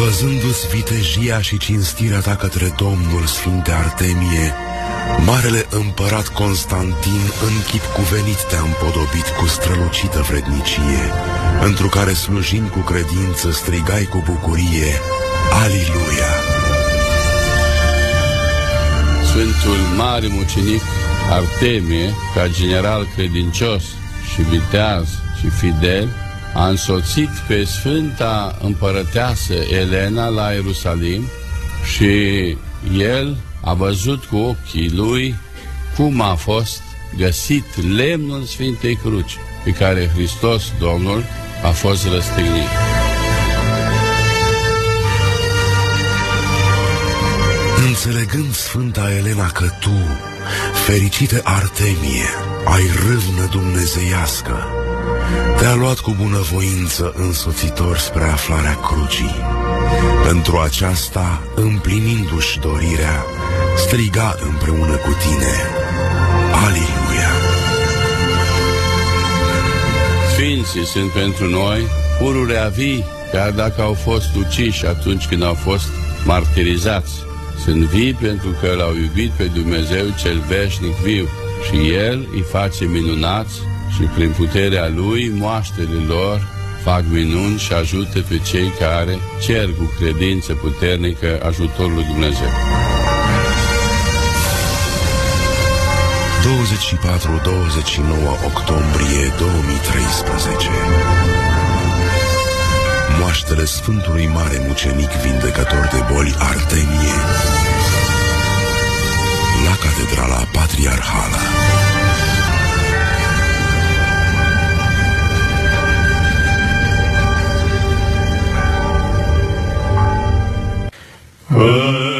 Văzându-ți vitejia și cinstirea ta către Domnul Sfinte Artemie, Marele împărat Constantin în chip cuvenit te-a împodobit cu strălucită vrednicie, întru care slujind cu credință strigai cu bucurie, Aliluia! Sfântul Mare Mucenic Artemie, ca general credincios și viteaz și fidel, a însoțit pe Sfânta Împărăteasă Elena la Ierusalim și el a văzut cu ochii lui cum a fost găsit lemnul Sfintei Cruci, pe care Hristos Domnul a fost răstignit. Înțelegând Sfânta Elena că tu, fericite Artemie, ai râvnă dumnezeiască, te-a luat cu bunăvoință însoțitor spre aflarea crucii. Pentru aceasta, împlinindu-și dorirea, striga împreună cu tine, Aliluia! Sfinții sunt pentru noi pururea vii, chiar dacă au fost uciși atunci când au fost martirizați. Sunt vii pentru că l-au iubit pe Dumnezeu cel veșnic viu și El îi face minunați și prin puterea Lui moaștele lor fac minuni și ajută pe cei care cer cu credință puternică ajutorul lui Dumnezeu. 24-29 octombrie 2013 moaștele Sfântului Mare Mucenic Vindecător de boli Artemie la Catedrala Patriarhală. Uh.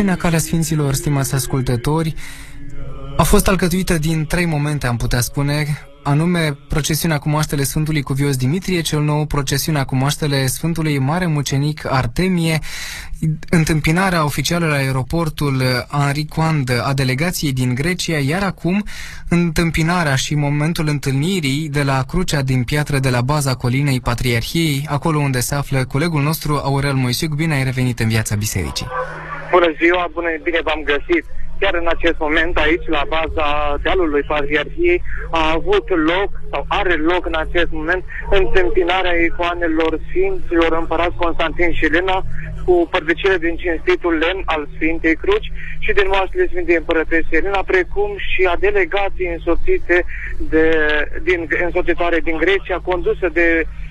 Procesiunea Calea Sfinților, stimați ascultători, a fost alcătuită din trei momente, am putea spune, anume procesiunea cu moaștele Sfântului Cuvios Dimitrie cel Nou, procesiunea cu moaștele Sfântului Mare Mucenic Artemie, întâmpinarea oficială la aeroportul Henri Coand a delegației din Grecia, iar acum întâmpinarea și momentul întâlnirii de la Crucea din Piatră de la baza colinei Patriarhiei, acolo unde se află colegul nostru Aurel Moisiuc. Bine ai revenit în viața bisericii! Bună ziua, bună, bine v-am găsit! Chiar în acest moment, aici, la baza dealului Patriarhiei, a avut loc, sau are loc în acest moment, întâmpinarea icoanelor Sfinților Împărat Constantin și Elena cu părdecele din cinstitul lemn al Sfintei Cruci și din moaștele Sfintei Împărătese Elena, precum și a delegației însoțite de, din, însoțitoare din Grecia, condusă de în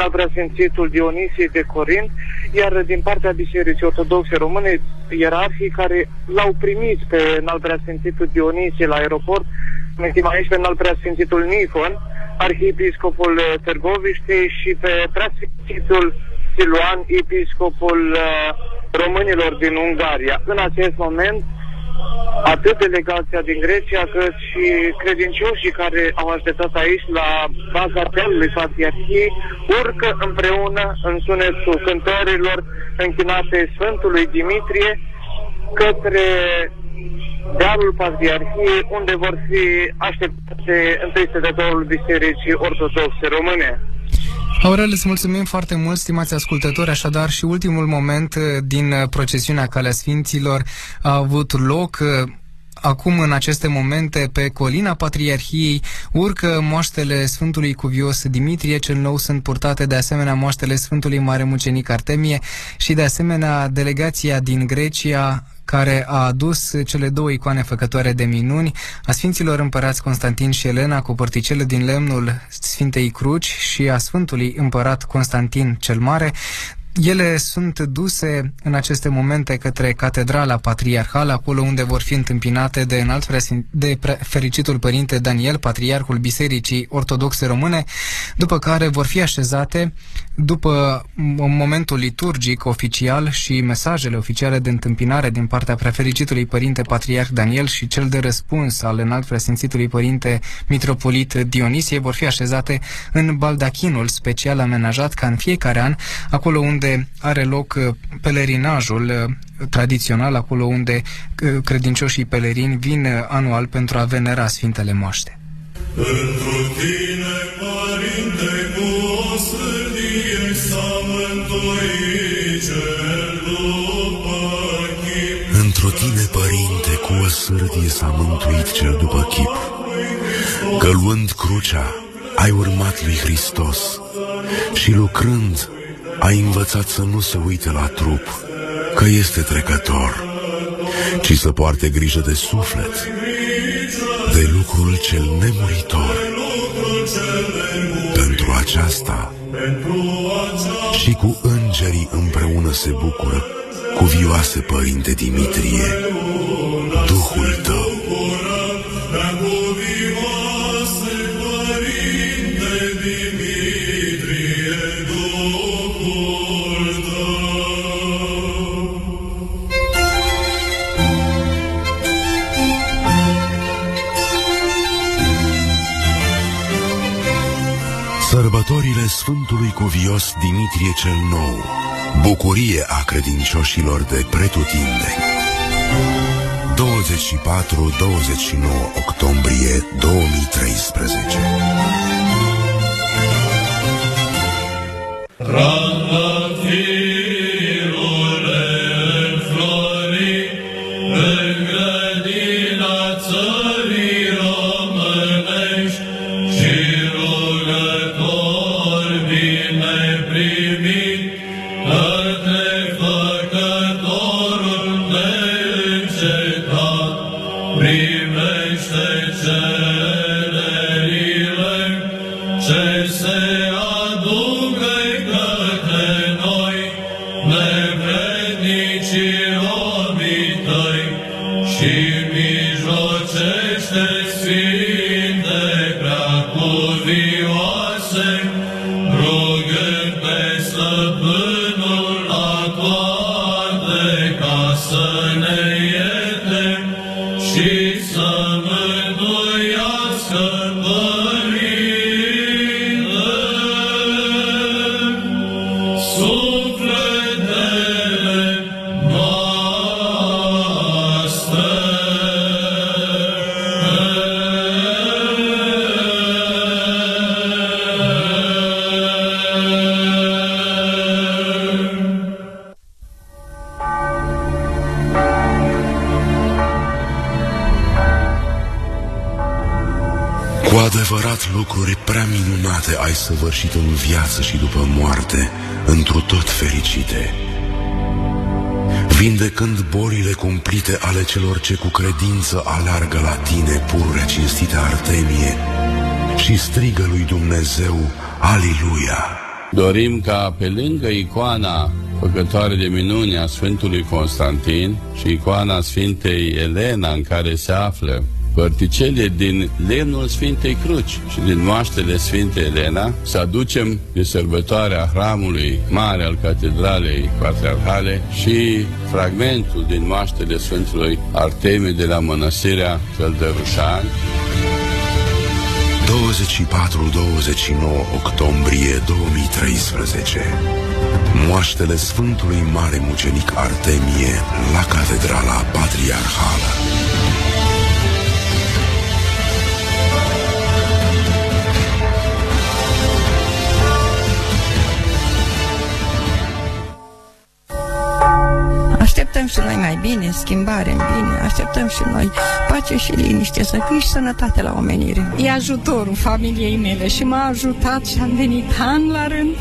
al preasfințitul Dionisie de Corint, iar din partea Bisericii Ortodoxe Române, ierarhii care l-au primit pe în al preasfințitul Dionisie la aeroport, amintim aici pe în al preasfințitul Nifon, arhiepiscopul Târgoviștei și pe preasfințitul Siluan, episcopul uh, românilor din Ungaria. În acest moment, atât delegația din Grecia, cât și credincioșii care au așteptat aici la baza dealului Patriarhiei, urcă împreună în sunetul cântărilor închinate Sfântului Dimitrie către dealul Patriarhiei, unde vor fi așteptate întâi stătătorul Bisericii Ortodoxe Române. Aurel, îți mulțumim foarte mult, stimați ascultători, așadar și ultimul moment uh, din uh, procesiunea Calea Sfinților a avut loc uh, acum în aceste momente pe colina Patriarhiei urcă moaștele Sfântului Cuvios Dimitrie, cel nou sunt purtate de asemenea moaștele Sfântului Mare Mucenic Artemie și de asemenea delegația din Grecia care a adus cele două icoane făcătoare de minuni a Sfinților Împărați Constantin și Elena cu porticele din lemnul Sfintei Cruci și a Sfântului Împărat Constantin cel Mare, ele sunt duse în aceste momente către Catedrala Patriarhală, acolo unde vor fi întâmpinate de înalt de fericitul părinte Daniel, patriarhul Bisericii Ortodoxe Române, după care vor fi așezate după momentul liturgic oficial și mesajele oficiale de întâmpinare din partea prefericitului părinte Patriarh Daniel și cel de răspuns al înalt preasfințitului părinte Mitropolit Dionisie vor fi așezate în baldachinul special amenajat ca în fiecare an, acolo unde are loc uh, pelerinajul uh, tradițional, acolo unde uh, credincioșii pelerini vin anual pentru a venera Sfintele Moaște. Pentru tine, Părinte, cu o sârdie s-a Într-o tine, Părinte, cu o sârdie s-a mântuit cel după chip, că luând crucea, ai urmat lui Hristos și lucrând, ai învățat să nu se uite la trup, că este trecător, ci să poarte grijă de suflet, de lucrul cel nemuritor. Pentru aceasta și cu îngerii împreună se bucură cuvioase Părinte Dimitrie, Duhul tău. Sfântului Cuvios Dimitrie cel Nou Bucurie a credincioșilor de pretutinde 24-29 octombrie 2013 ai săvârșit în viață și după moarte, întru tot fericite. Vindecând bolile cumplite ale celor ce cu credință aleargă la tine, pururea cinstită Artemie, și strigă lui Dumnezeu, Aliluia! Dorim ca pe lângă icoana făcătoare de minuni a Sfântului Constantin și icoana Sfintei Elena în care se află părticele din lemnul Sfintei Cruci și din moaștele Sfintei Elena să aducem de sărbătoarea hramului mare al Catedralei Patriarhale și fragmentul din moaștele Sfântului Arteme de la Mănăstirea Căldărușani 24-29 octombrie 2013 Moaștele Sfântului Mare Mucenic Artemie la Catedrala Patriarhală Așteptăm și noi mai bine, schimbare în bine, așteptăm și noi pace și liniște, să fie și sănătate la omenire. E ajutorul familiei mele și m-a ajutat și am venit an la rând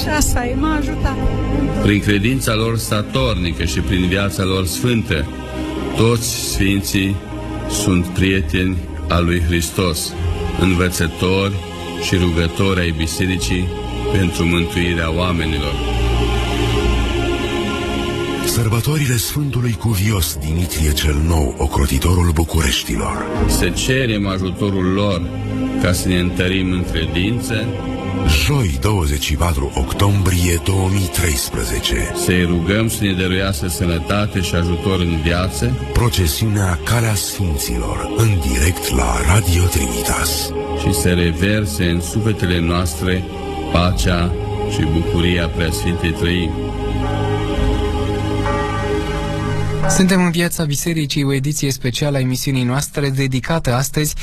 și asta e, m-a ajutat. Prin credința lor statornică și prin viața lor sfântă, toți sfinții sunt prieteni al lui Hristos, învățători și rugători ai bisericii pentru mântuirea oamenilor. Sărbătorile Sfântului Cuvios Dimitrie cel Nou, ocrotitorul Bucureștilor. Să cerem ajutorul lor ca să ne întărim în credință, Joi 24 octombrie 2013 să-i rugăm să ne dăruiască sănătate și ajutor în viață, Procesiunea Calea Sfinților În direct la Radio Trinitas și să reverse în sufletele noastre pacea și bucuria Preasfintei Trăimi. Suntem în viața Bisericii, o ediție specială a emisiunii noastre dedicată astăzi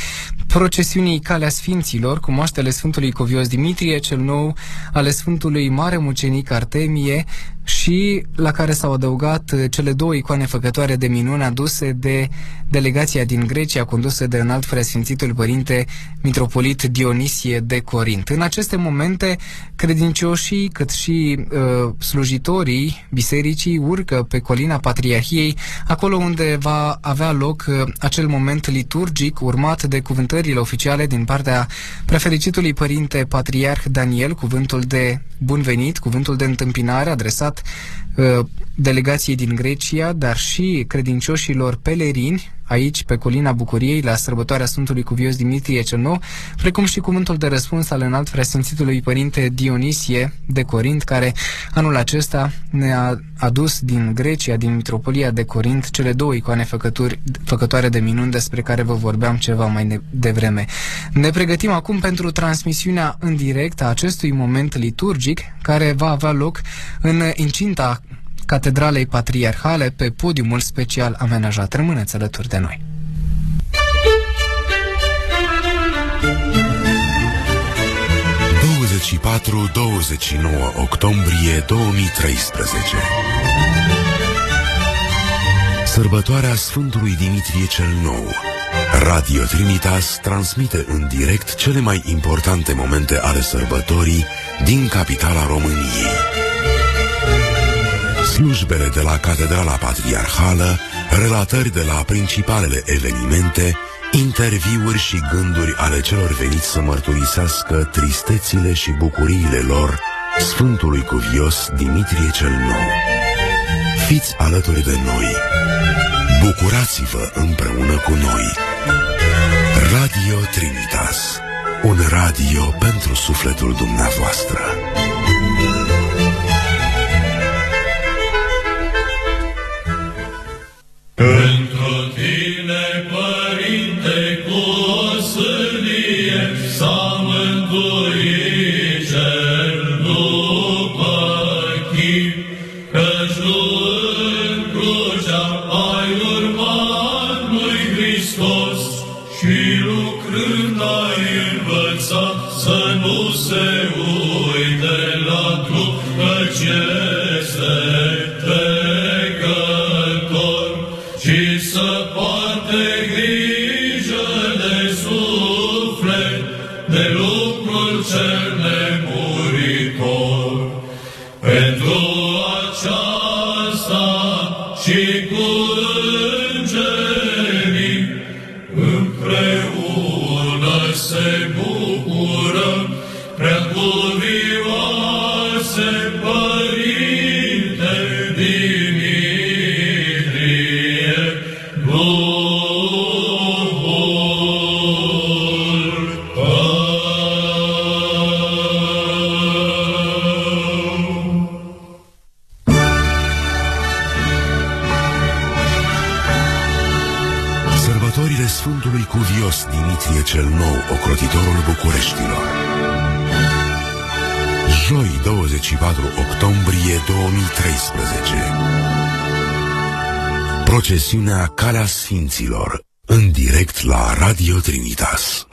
procesiunii Calea Sfinților cu moaștele Sfântului Covios Dimitrie cel Nou, ale Sfântului Mare Mucenic Artemie și la care s-au adăugat cele două icoane făcătoare de minuni aduse de delegația din Grecia condusă de înalt preasfințitul părinte mitropolit Dionisie de Corint. În aceste momente, credincioșii cât și uh, slujitorii bisericii urcă pe colina Patriarhiei, acolo unde va avea loc uh, acel moment liturgic urmat de cuvântările oficiale din partea prefericitului părinte Patriarh Daniel, cuvântul de bun venit, cuvântul de întâmpinare adresat uh, delegației din Grecia, dar și credincioșilor pelerini aici pe colina Bucuriei la sărbătoarea Sfântului Cuvios Dimitrie cel Nou, precum și cuvântul de răspuns al înalt preasfințitului părinte Dionisie de Corint, care anul acesta ne-a adus din Grecia, din Mitropolia de Corint, cele două icoane făcături, făcătoare de minuni despre care vă vorbeam ceva mai devreme. Ne pregătim acum pentru transmisiunea în direct a acestui moment liturgic, care va avea loc în incinta Catedralei Patriarhale pe podiumul special amenajat. Rămâneți alături de noi. patru 29 octombrie 2013 Sărbătoarea Sfântului Dimitrie cel Nou Radio Trinitas transmite în direct cele mai importante momente ale sărbătorii din capitala României slujbele de la Catedrala Patriarhală, relatări de la principalele evenimente, interviuri și gânduri ale celor veniți să mărturisească tristețile și bucuriile lor Sfântului Cuvios Dimitrie cel Nou. Fiți alături de noi! Bucurați-vă împreună cu noi! Radio Trinitas Un radio pentru sufletul dumneavoastră octombrie 2013. Procesiunea Calea Sfinților, în direct la Radio Trinitas.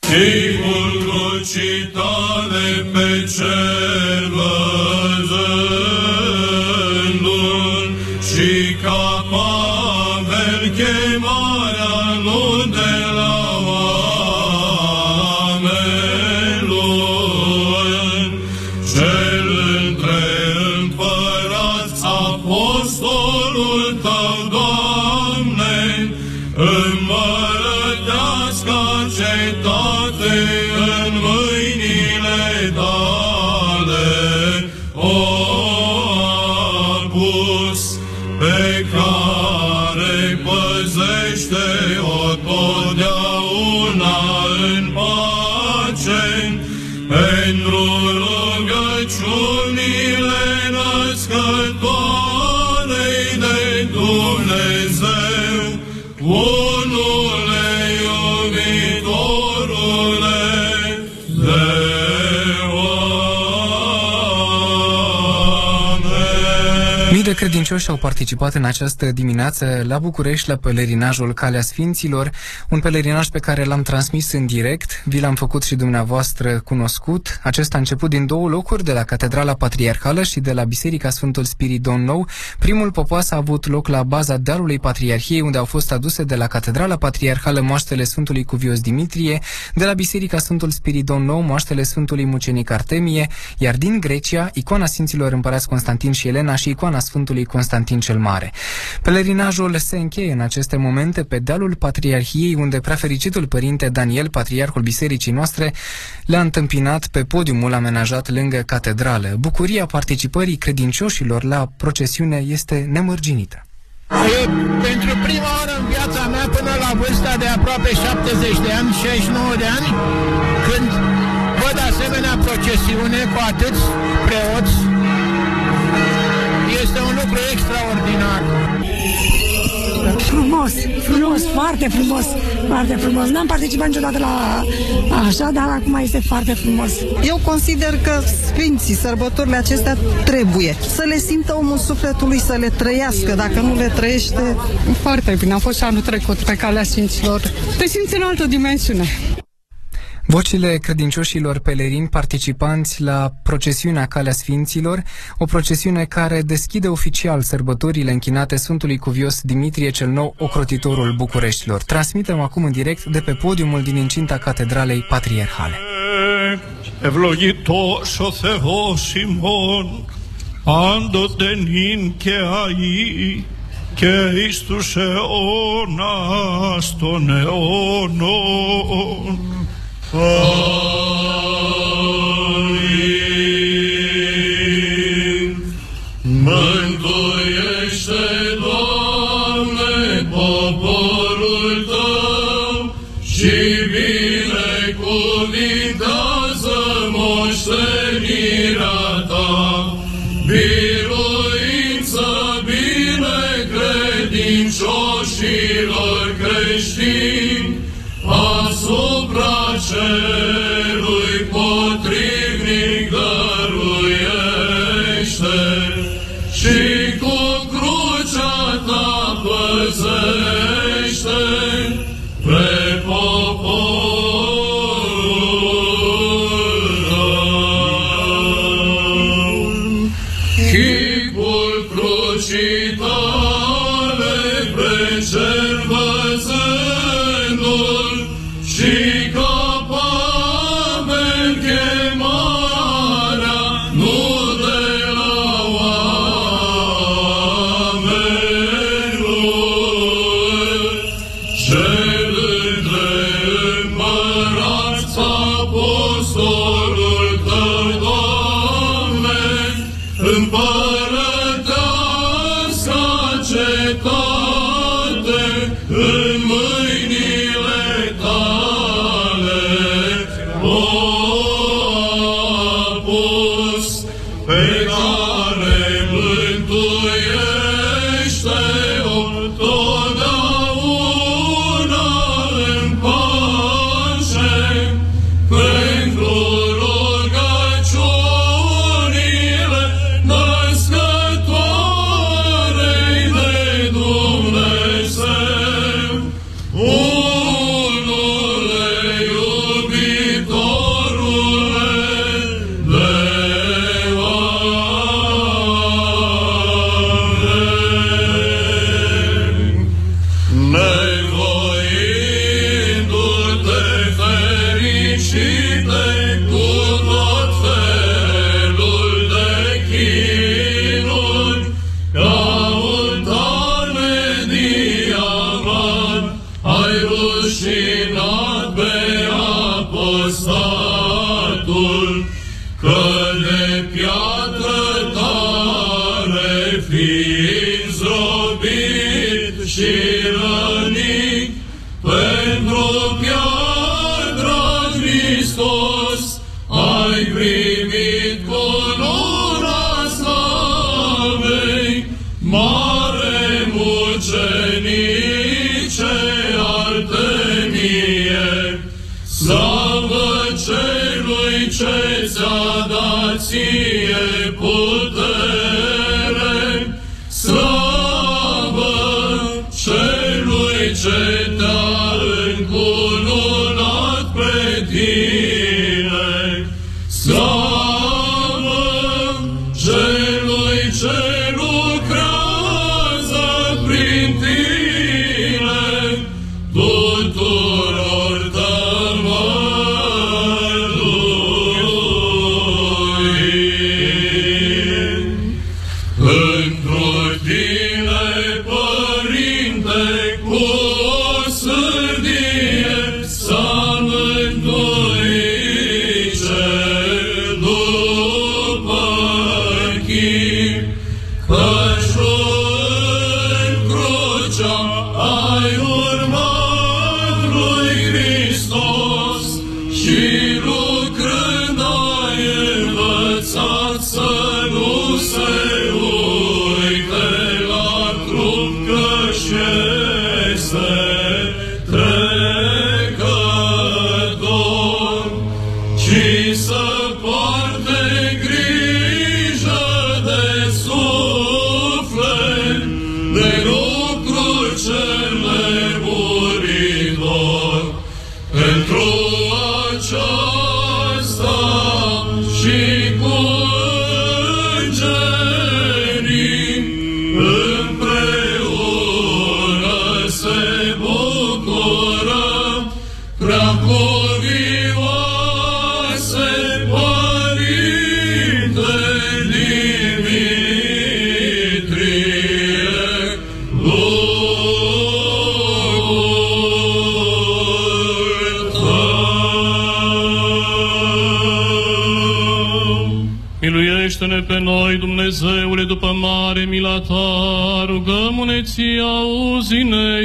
Chipul crucii tale pe cer ca Pavel credincioși au participat în această dimineață la București la pelerinajul Calea Sfinților, un pelerinaj pe care l-am transmis în direct, vi l-am făcut și dumneavoastră cunoscut. Acesta a început din două locuri, de la Catedrala Patriarhală și de la Biserica Sfântul Spiridon Nou. Primul popoas a avut loc la baza dealului Patriarhiei, unde au fost aduse de la Catedrala Patriarhală moaștele Sfântului Cuvios Dimitrie, de la Biserica Sfântul Spiridon Nou moaștele Sfântului Mucenic Artemie, iar din Grecia, icoana Sfinților Împărați Constantin și Elena și icoana Sfântului Constantin cel Mare. Pelerinajul se încheie în aceste momente pe dealul Patriarhiei, unde prefericitul părinte Daniel, patriarhul bisericii noastre, le-a întâmpinat pe podiumul amenajat lângă catedrală. Bucuria participării credincioșilor la procesiune este nemărginită. E pentru prima oară în viața mea până la vârsta de aproape 70 de ani, 69 de ani, când văd asemenea procesiune cu atâți preoți, este un lucru extraordinar. Frumos, frumos, foarte frumos, foarte frumos. N-am participat niciodată la așa, dar acum este foarte frumos. Eu consider că sfinții, sărbătorile acestea trebuie să le simtă omul sufletului, să le trăiască. Dacă nu le trăiește... Foarte bine, am fost și anul trecut pe calea Sfinților. Te simți în altă dimensiune. Vocile credincioșilor pelerini participanți la procesiunea Calea Sfinților, o procesiune care deschide oficial sărbătorile închinate Sfântului Cuvios Dimitrie cel Nou, ocrotitorul Bucureștilor. Transmitem acum în direct de pe podiumul din incinta Catedralei Patriarhale. Ευλογητός ο Θεός ημών, πάντοτε νυν και αΐ, και εις τους αιώνας των αιώνων. Amin.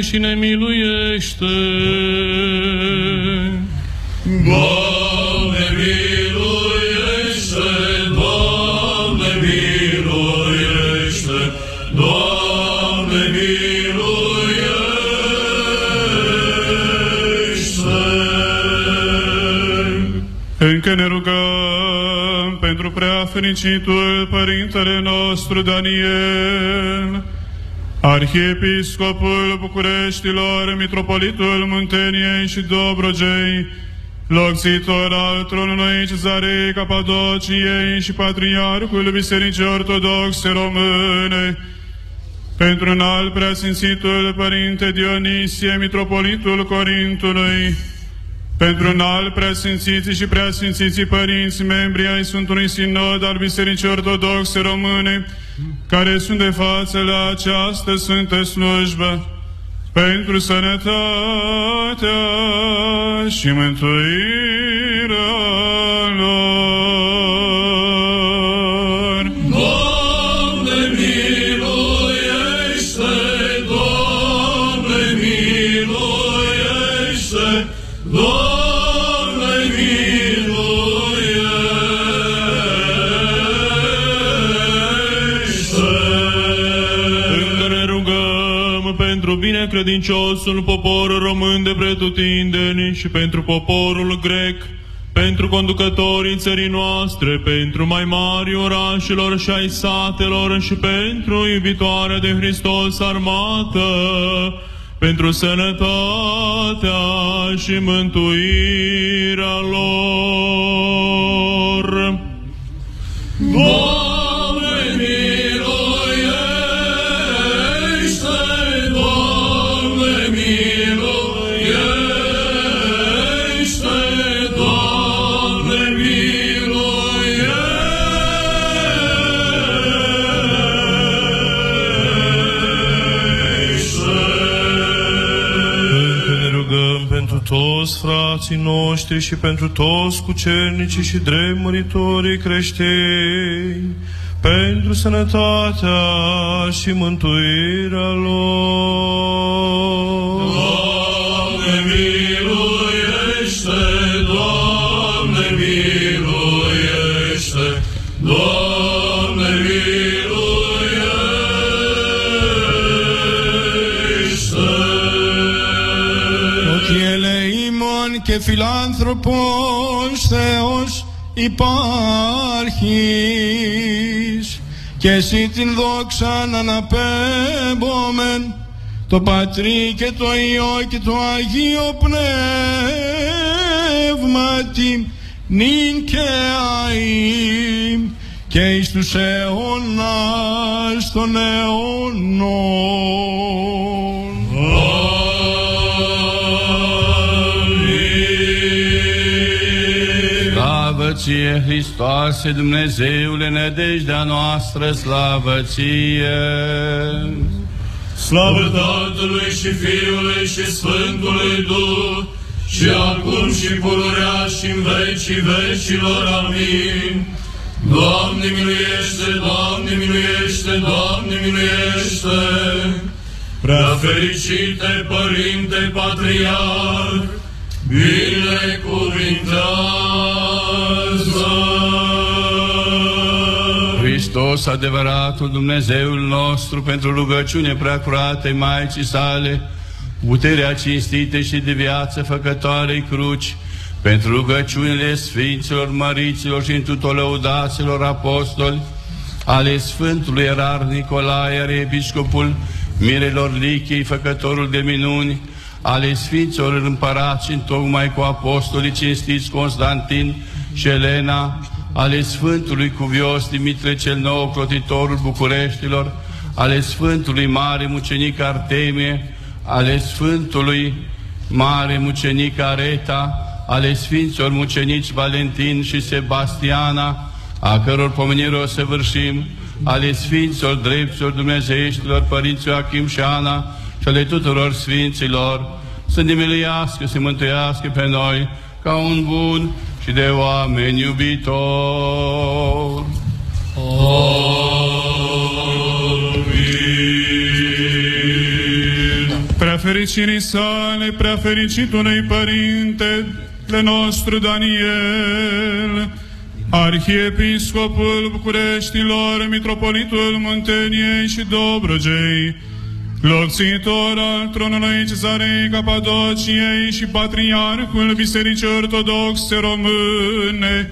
Auzi-ne și ne miluiește. Doamne miluiește, Doamne miluiește, Doamne miluiește. Încă ne rugăm pentru prea fericitul Părintele nostru Daniel, Arhiepiscopul Bucureștilor, Mitropolitul Munteniei și Dobrogei, locțitor al tronului Cezarei Capadociei și Patriarhul Bisericii Ortodoxe Române, pentru un alt preasfințitul Părinte Dionisie, Mitropolitul Corintului, pentru un alt preasfințiții și preasfințiții părinți, membri ai Sfântului Sinod al Bisericii Ortodoxe Române, care sunt de față la această sfântă slujbă, pentru sănătatea și mântuirea binecredinciosul popor român de pretutindeni și pentru poporul grec, pentru conducătorii țării noastre, pentru mai mari orașelor și ai satelor și pentru iubitoarea de Hristos armată, pentru sănătatea și mântuirea lor. Doamne, toți frații noștri și pentru toți cucernicii și dremuritorii creștini, pentru sănătatea și mântuirea lor. Doamne, miluiește! Και φιλάνθρωπος Θεός υπάρχεις και εσύ την δόξα να αναπέμπομεν το Πατρί και το Υιό και το Αγίο Πνεύματι νυν και αΐ και εις τους αιώνας των αιώνων. Ție, Hristoase, Dumnezeule, nădejdea noastră, slavă ție! Slavă Tatălui și Fiului și Sfântului Duh, și acum și pururea și în vecii vecilor. Amin. Doamne miluiește, Doamne miluiește, Doamne miluiește! Prea fericite Părinte Patriarh, binecuvintează! Hristos, adevăratul Dumnezeul nostru, pentru rugăciune preacuratei Maicii sale, puterea cinstite și de viață făcătoarei cruci, pentru rugăciunile Sfinților, Măriților și întutolăudaților apostoli, ale Sfântului Erar Nicolae, are Episcopul Mirelor Lichiei, făcătorul de minuni, ale Sfinților împărați tocmai cu apostolii cinstiți Constantin și Elena, ale Sfântului Cuvios Dimitre cel Nou, clotitorul Bucureștilor, ale Sfântului Mare Mucenic Artemie, ale Sfântului Mare Mucenic Areta, ale Sfinților Mucenici Valentin și Sebastiana, a căror pomenire o să vârșim, ale Sfinților Dreptilor Dumnezeieștilor, Părinții Joachim și Ana, și ale tuturor Sfinților, să ne miluiască, să mântuiască pe noi, ca un bun și de oameni iubitor. Prea fericirii sale, prea fericitului Părinte de nostru Daniel, Arhiepiscopul Bucureștilor, Mitropolitul Munteniei și Dobrogei, Locțitor al tronului Cezarei Capadociei și Patriarhul Bisericii Ortodoxe Române,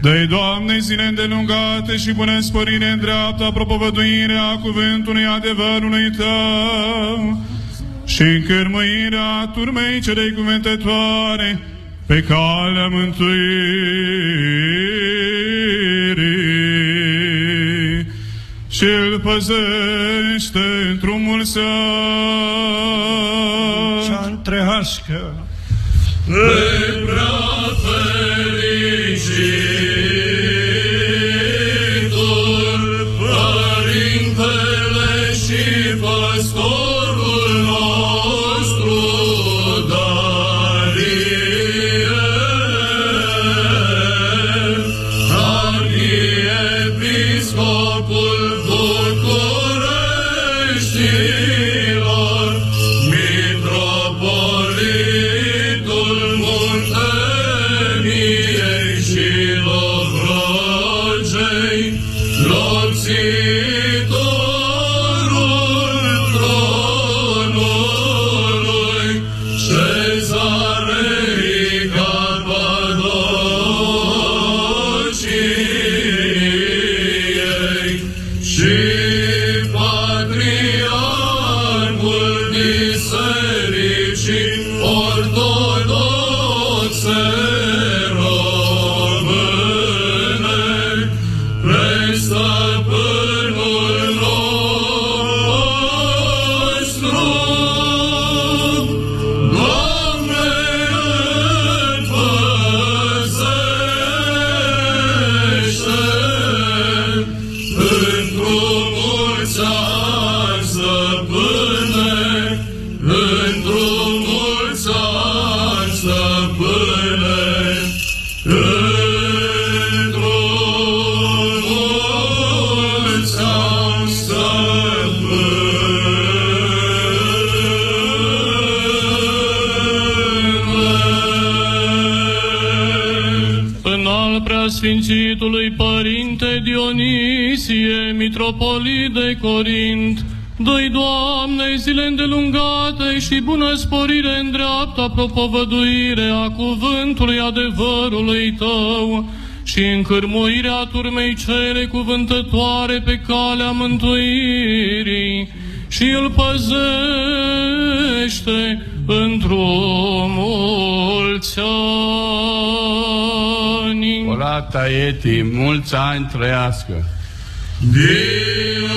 dă Doamne, zile îndelungate și bună sporire în dreapta propovăduirea cuvântului adevărului Tău și încărmăirea turmei celei cuvântătoare pe calea mântuirii și îl păzește în drumul său. Să întrească. Doamne, zile îndelungate și bună sporire în dreapta propovăduire a cuvântului adevărului Tău și încârmuirea turmei cele cuvântătoare pe calea mântuirii și îl păzește într-o mulți ani. Orata Eti, mulți ani trăiască. Dionisiu,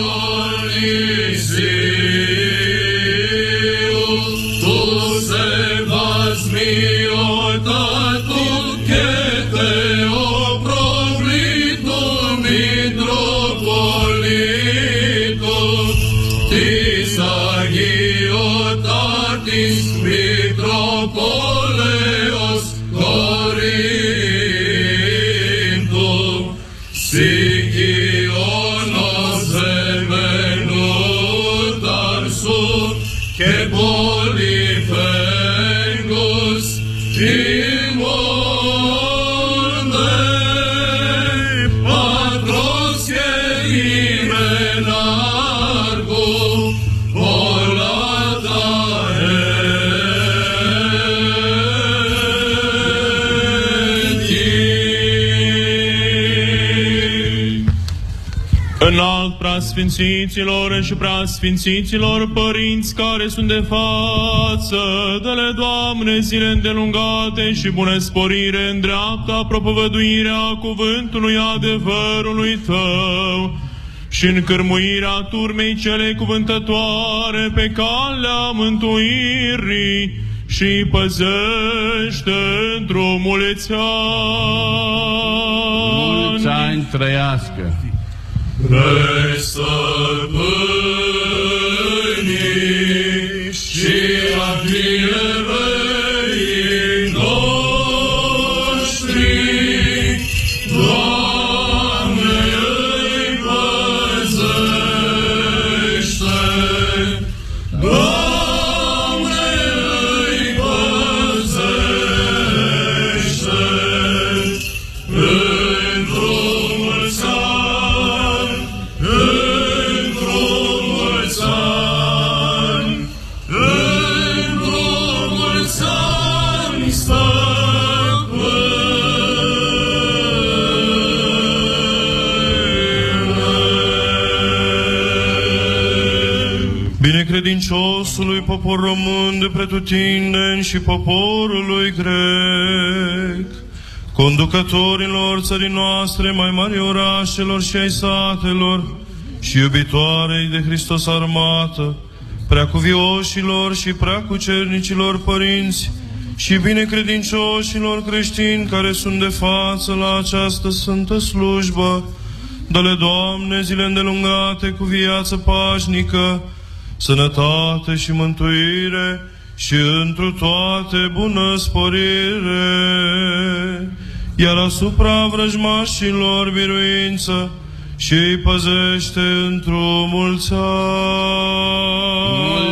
preasfințiților și preasfințiților părinți care sunt de față, dă-le, Doamne, zile îndelungate și bune sporire în dreapta propovăduirea cuvântului adevărului Tău și în cârmuirea turmei cele cuvântătoare pe calea mântuirii și păzește într-o mulți Mulți ani trăiască. Pe stăpânii pretutindeni și poporului grec, conducătorilor țării noastre, mai mari orașelor și ai satelor, și iubitoarei de Hristos armată, preacuvioșilor și preacucernicilor părinți și binecredincioșilor creștini care sunt de față la această sfântă slujbă, Dă-le, Doamne, zile îndelungate cu viață pașnică, sănătate și mântuire și întru toate bună sporire, iar asupra vrăjmașilor biruință și îi păzește într-o mulți ani.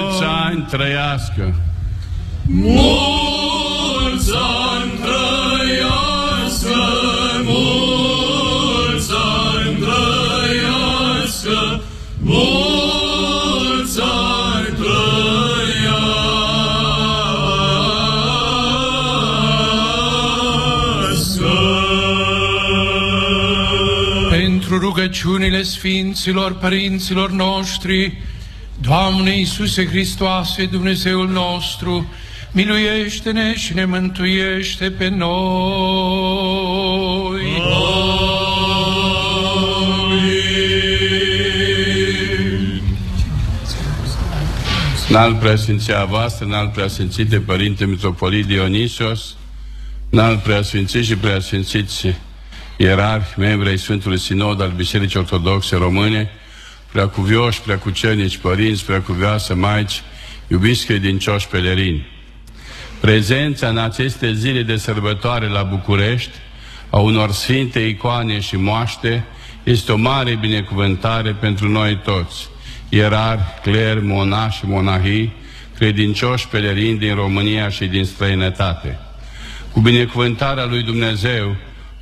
Mulți ani trăiască. Mulți rugăciunile Sfinților Părinților noștri, Doamne Iisuse Hristoase, Dumnezeul nostru, miluiește-ne și ne mântuiește pe noi. Înalt preasfinția voastră, înalt preasfințite Părinte Mitropolit Dionisos, înalt preasfințiți și preasfințiți ierarhi, membri ai Sfântului Sinod al Bisericii Ortodoxe Române, preacuvioși, preacucernici, părinți, preacuvioase maici, iubiți credincioși pelerini. Prezența în aceste zile de sărbătoare la București a unor sfinte icoane și moaște este o mare binecuvântare pentru noi toți, ierari, cleri, monași și monahii, credincioși pelerini din România și din străinătate. Cu binecuvântarea lui Dumnezeu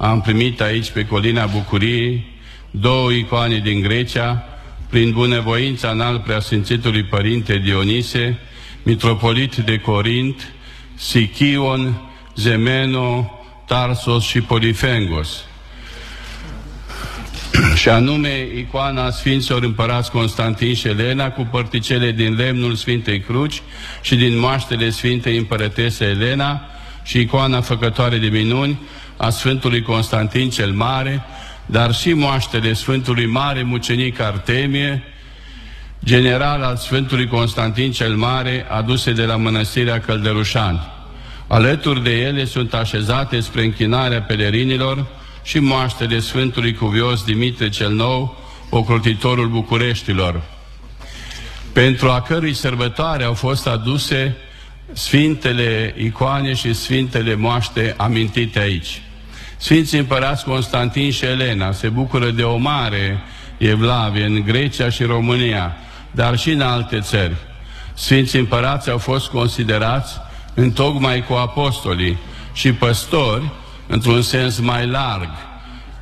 am primit aici pe colina Bucuriei două icoane din Grecia, prin bunăvoința înalt preasfințitului Părinte Dionise, mitropolit de Corint, Sichion, Zemeno, Tarsos și Polifengos. și anume icoana Sfinților Împărați Constantin și Elena cu părticele din lemnul Sfintei Cruci și din moaștele Sfintei Împărătese Elena și icoana făcătoare de minuni a Sfântului Constantin cel Mare, dar și moaștele Sfântului Mare Mucenic Artemie, general al Sfântului Constantin cel Mare, aduse de la mănăstirea Călderușani. Alături de ele sunt așezate spre închinarea pelerinilor și moaștele Sfântului Cuvios Dimitrie cel Nou, ocrotitorul Bucureștilor, pentru a cărui sărbătoare au fost aduse Sfintele icoane și Sfintele moaște amintite aici. Sfinții împărați Constantin și Elena se bucură de o mare evlavie în Grecia și România, dar și în alte țări. Sfinții împărați au fost considerați întocmai cu apostolii și păstori, într-un sens mai larg,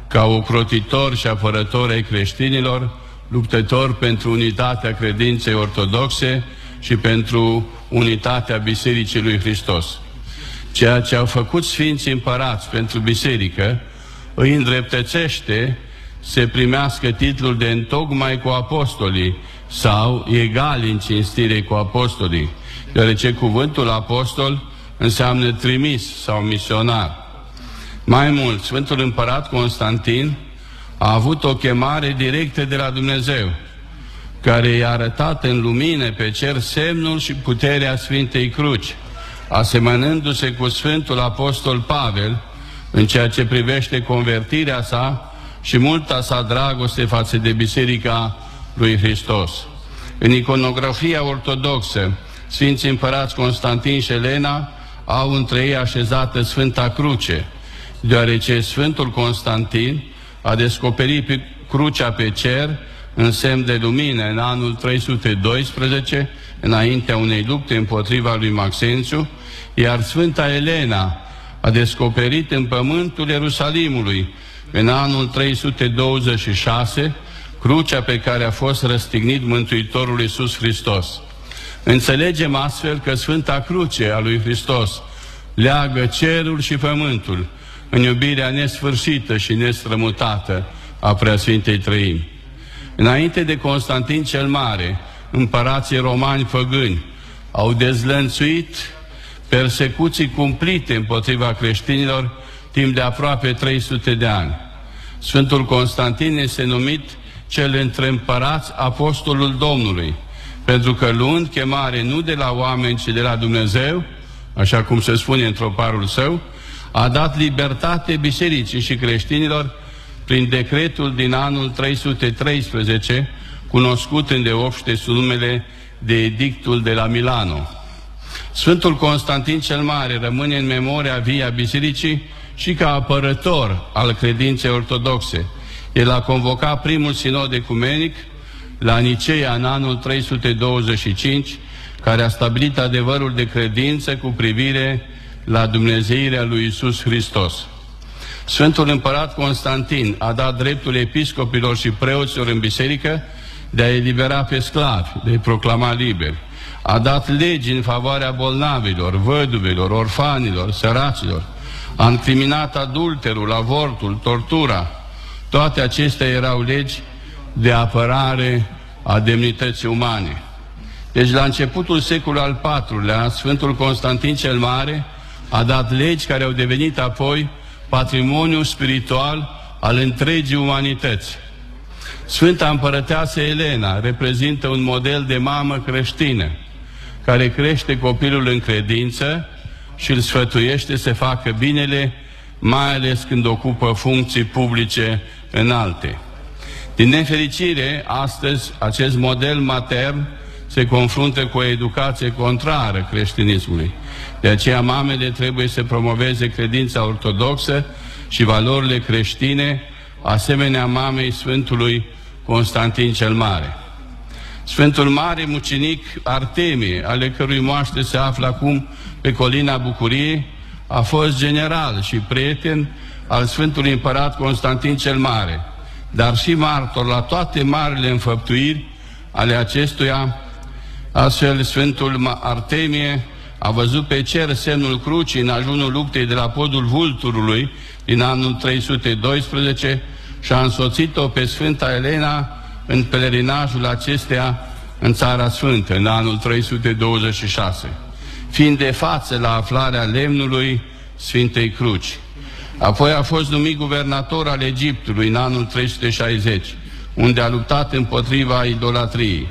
ca ocrotitori și apărători ai creștinilor, luptători pentru unitatea credinței ortodoxe și pentru unitatea Bisericii lui Hristos. Ceea ce au făcut Sfinții Împărați pentru Biserică îi îndreptățește să primească titlul de întocmai cu apostolii sau egali în cinstire cu apostolii, deoarece cuvântul apostol înseamnă trimis sau misionar. Mai mult, Sfântul Împărat Constantin a avut o chemare directă de la Dumnezeu, care i-a arătat în lumină pe cer semnul și puterea Sfintei Cruci, asemănându-se cu Sfântul Apostol Pavel în ceea ce privește convertirea sa și multa sa dragoste față de Biserica lui Hristos. În iconografia ortodoxă, Sfinții Împărați Constantin și Elena au între ei așezată Sfânta Cruce, deoarece Sfântul Constantin a descoperit pe crucea pe cer în semn de lumină în anul 312, înaintea unei lupte împotriva lui Maxențiu, iar Sfânta Elena a descoperit în pământul Ierusalimului, în anul 326, crucea pe care a fost răstignit Mântuitorul Iisus Hristos. Înțelegem astfel că Sfânta Cruce a lui Hristos leagă cerul și pământul în iubirea nesfârșită și nestrămutată a Preasfintei Trăimi. Înainte de Constantin cel Mare, împărații romani făgâni au dezlănțuit persecuții cumplite împotriva creștinilor timp de aproape 300 de ani. Sfântul Constantin este numit cel între împărați apostolul Domnului, pentru că luând chemare nu de la oameni, ci de la Dumnezeu, așa cum se spune într-o parul său, a dat libertate bisericii și creștinilor prin decretul din anul 313, cunoscut în deopște sub numele de Edictul de la Milano. Sfântul Constantin cel Mare rămâne în memoria via bisericii și ca apărător al credinței ortodoxe. El a convocat primul sinod ecumenic la Niceea în anul 325, care a stabilit adevărul de credință cu privire la Dumnezeirea lui Isus Hristos. Sfântul Împărat Constantin a dat dreptul episcopilor și preoților în biserică de a elibera pe sclavi, de a proclama liberi. A dat legi în favoarea bolnavilor, văduvelor, orfanilor, săracilor. A încriminat adulterul, avortul, tortura. Toate acestea erau legi de apărare a demnității umane. Deci la începutul secolului al IV-lea, Sfântul Constantin cel Mare a dat legi care au devenit apoi patrimoniu spiritual al întregii umanități. Sfânta Împărăteasă Elena reprezintă un model de mamă creștină, care crește copilul în credință și îl sfătuiește să facă binele, mai ales când ocupă funcții publice înalte. Din nefericire, astăzi, acest model matern se confruntă cu o educație contrară creștinismului. De aceea mamele trebuie să promoveze credința ortodoxă și valorile creștine, asemenea mamei Sfântului Constantin cel Mare. Sfântul Mare Mucinic Artemie, ale cărui moaște se află acum pe colina Bucuriei, a fost general și prieten al Sfântului Împărat Constantin cel Mare, dar și martor la toate marile înfăptuiri ale acestuia, astfel Sfântul Artemie a văzut pe cer semnul crucii în ajunul luptei de la podul Vulturului din anul 312 și a însoțit-o pe Sfânta Elena în pelerinajul acesteia în Țara Sfântă, în anul 326, fiind de față la aflarea lemnului Sfintei Cruci. Apoi a fost numit guvernator al Egiptului în anul 360, unde a luptat împotriva idolatriei.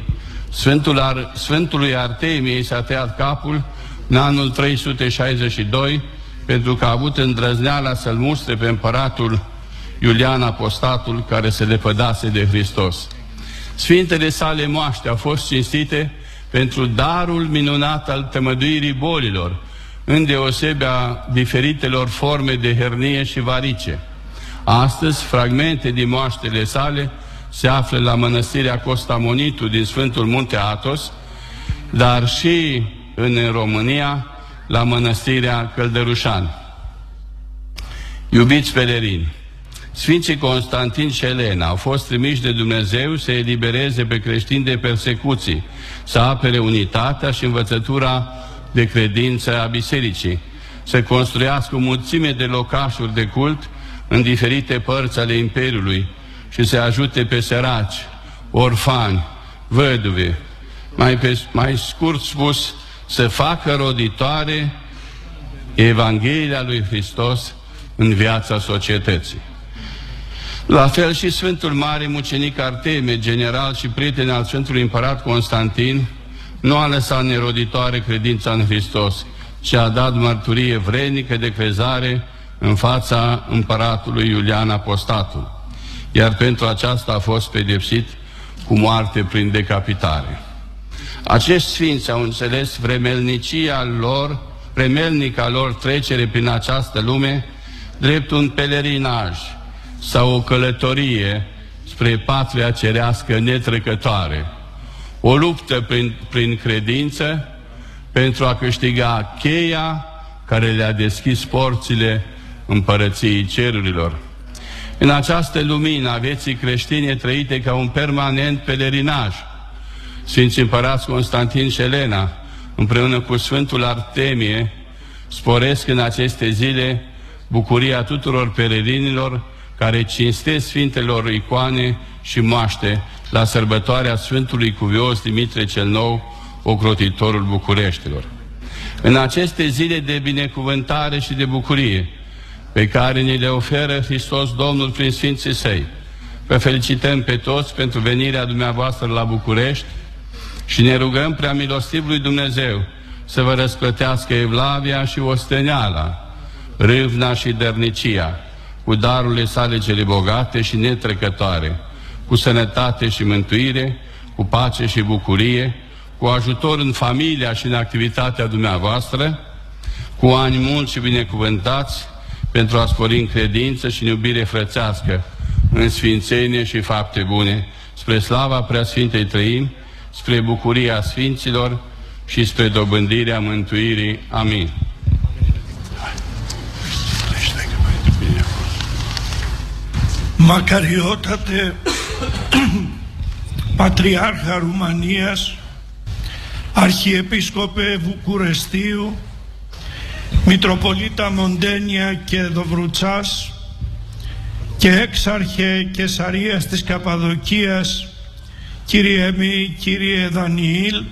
Sfântul Ar Sfântului Artemie s-a tăiat capul în anul 362 pentru că a avut îndrăzneala să-l mustre pe împăratul Iulian Apostatul care se lepădase de Hristos. Sfintele sale moaște au fost cinstite pentru darul minunat al tămăduirii bolilor, îndeosebea diferitelor forme de hernie și varice. Astăzi, fragmente din moaștele sale se află la mănăstirea Costamonitu din Sfântul Munte Atos, dar și în România, la mănăstirea Căldărușan. Iubiți pelerini, Sfinții Constantin și Elena au fost trimiși de Dumnezeu să elibereze pe creștini de persecuții, să apere unitatea și învățătura de credință a bisericii, să construiască o mulțime de locașuri de cult în diferite părți ale Imperiului și să ajute pe săraci, orfani, văduve, mai, pe, mai scurt spus, să facă roditoare Evanghelia lui Hristos în viața societății. La fel și Sfântul Mare Mucenic Arteme, general și prieten al Sfântului Împărat Constantin, nu a lăsat neroditoare credința în Hristos, ci a dat mărturie vrenică de crezare în fața împăratului Iulian Apostatul, iar pentru aceasta a fost pedepsit cu moarte prin decapitare. Acești sfinți au înțeles vremelnicia lor, vremelnica lor trecere prin această lume, drept un pelerinaj sau o călătorie spre patria cerească netrecătoare, o luptă prin, prin credință pentru a câștiga cheia care le-a deschis porțile împărăției cerurilor. În această lumină a vieții creștine trăite ca un permanent pelerinaj, Sfinții Împărați Constantin și Elena, împreună cu Sfântul Artemie, sporesc în aceste zile bucuria tuturor pelerinilor care cinstesc Sfintelor icoane și moaște la sărbătoarea Sfântului Cuvios Dimitrie cel Nou, ocrotitorul Bucureștilor. În aceste zile de binecuvântare și de bucurie, pe care ni le oferă Hristos Domnul prin Sfinții Săi, vă felicităm pe toți pentru venirea dumneavoastră la București și ne rugăm prea milostivului Dumnezeu să vă răsplătească evlavia și osteneala, râvna și dărnicia, cu darurile sale cele bogate și netrecătoare, cu sănătate și mântuire, cu pace și bucurie, cu ajutor în familia și în activitatea dumneavoastră, cu ani mulți și binecuvântați, pentru a spori în credință și în iubire frățească, în sfințenie și fapte bune, spre slava Preasfintei Trăim, spre bucuria Sfinților și spre dobândirea mântuirii. Amin. Μακαριότατε Πατριάρχα Ρουμανίας Αρχιεπίσκοπε Βουκουρεστίου Μητροπολίτα Μοντένια και Δοβρουτσάς και έξαρχε Κεσαρίας της Καπαδοκίας κύριε Μη, κύριε Δανιήλ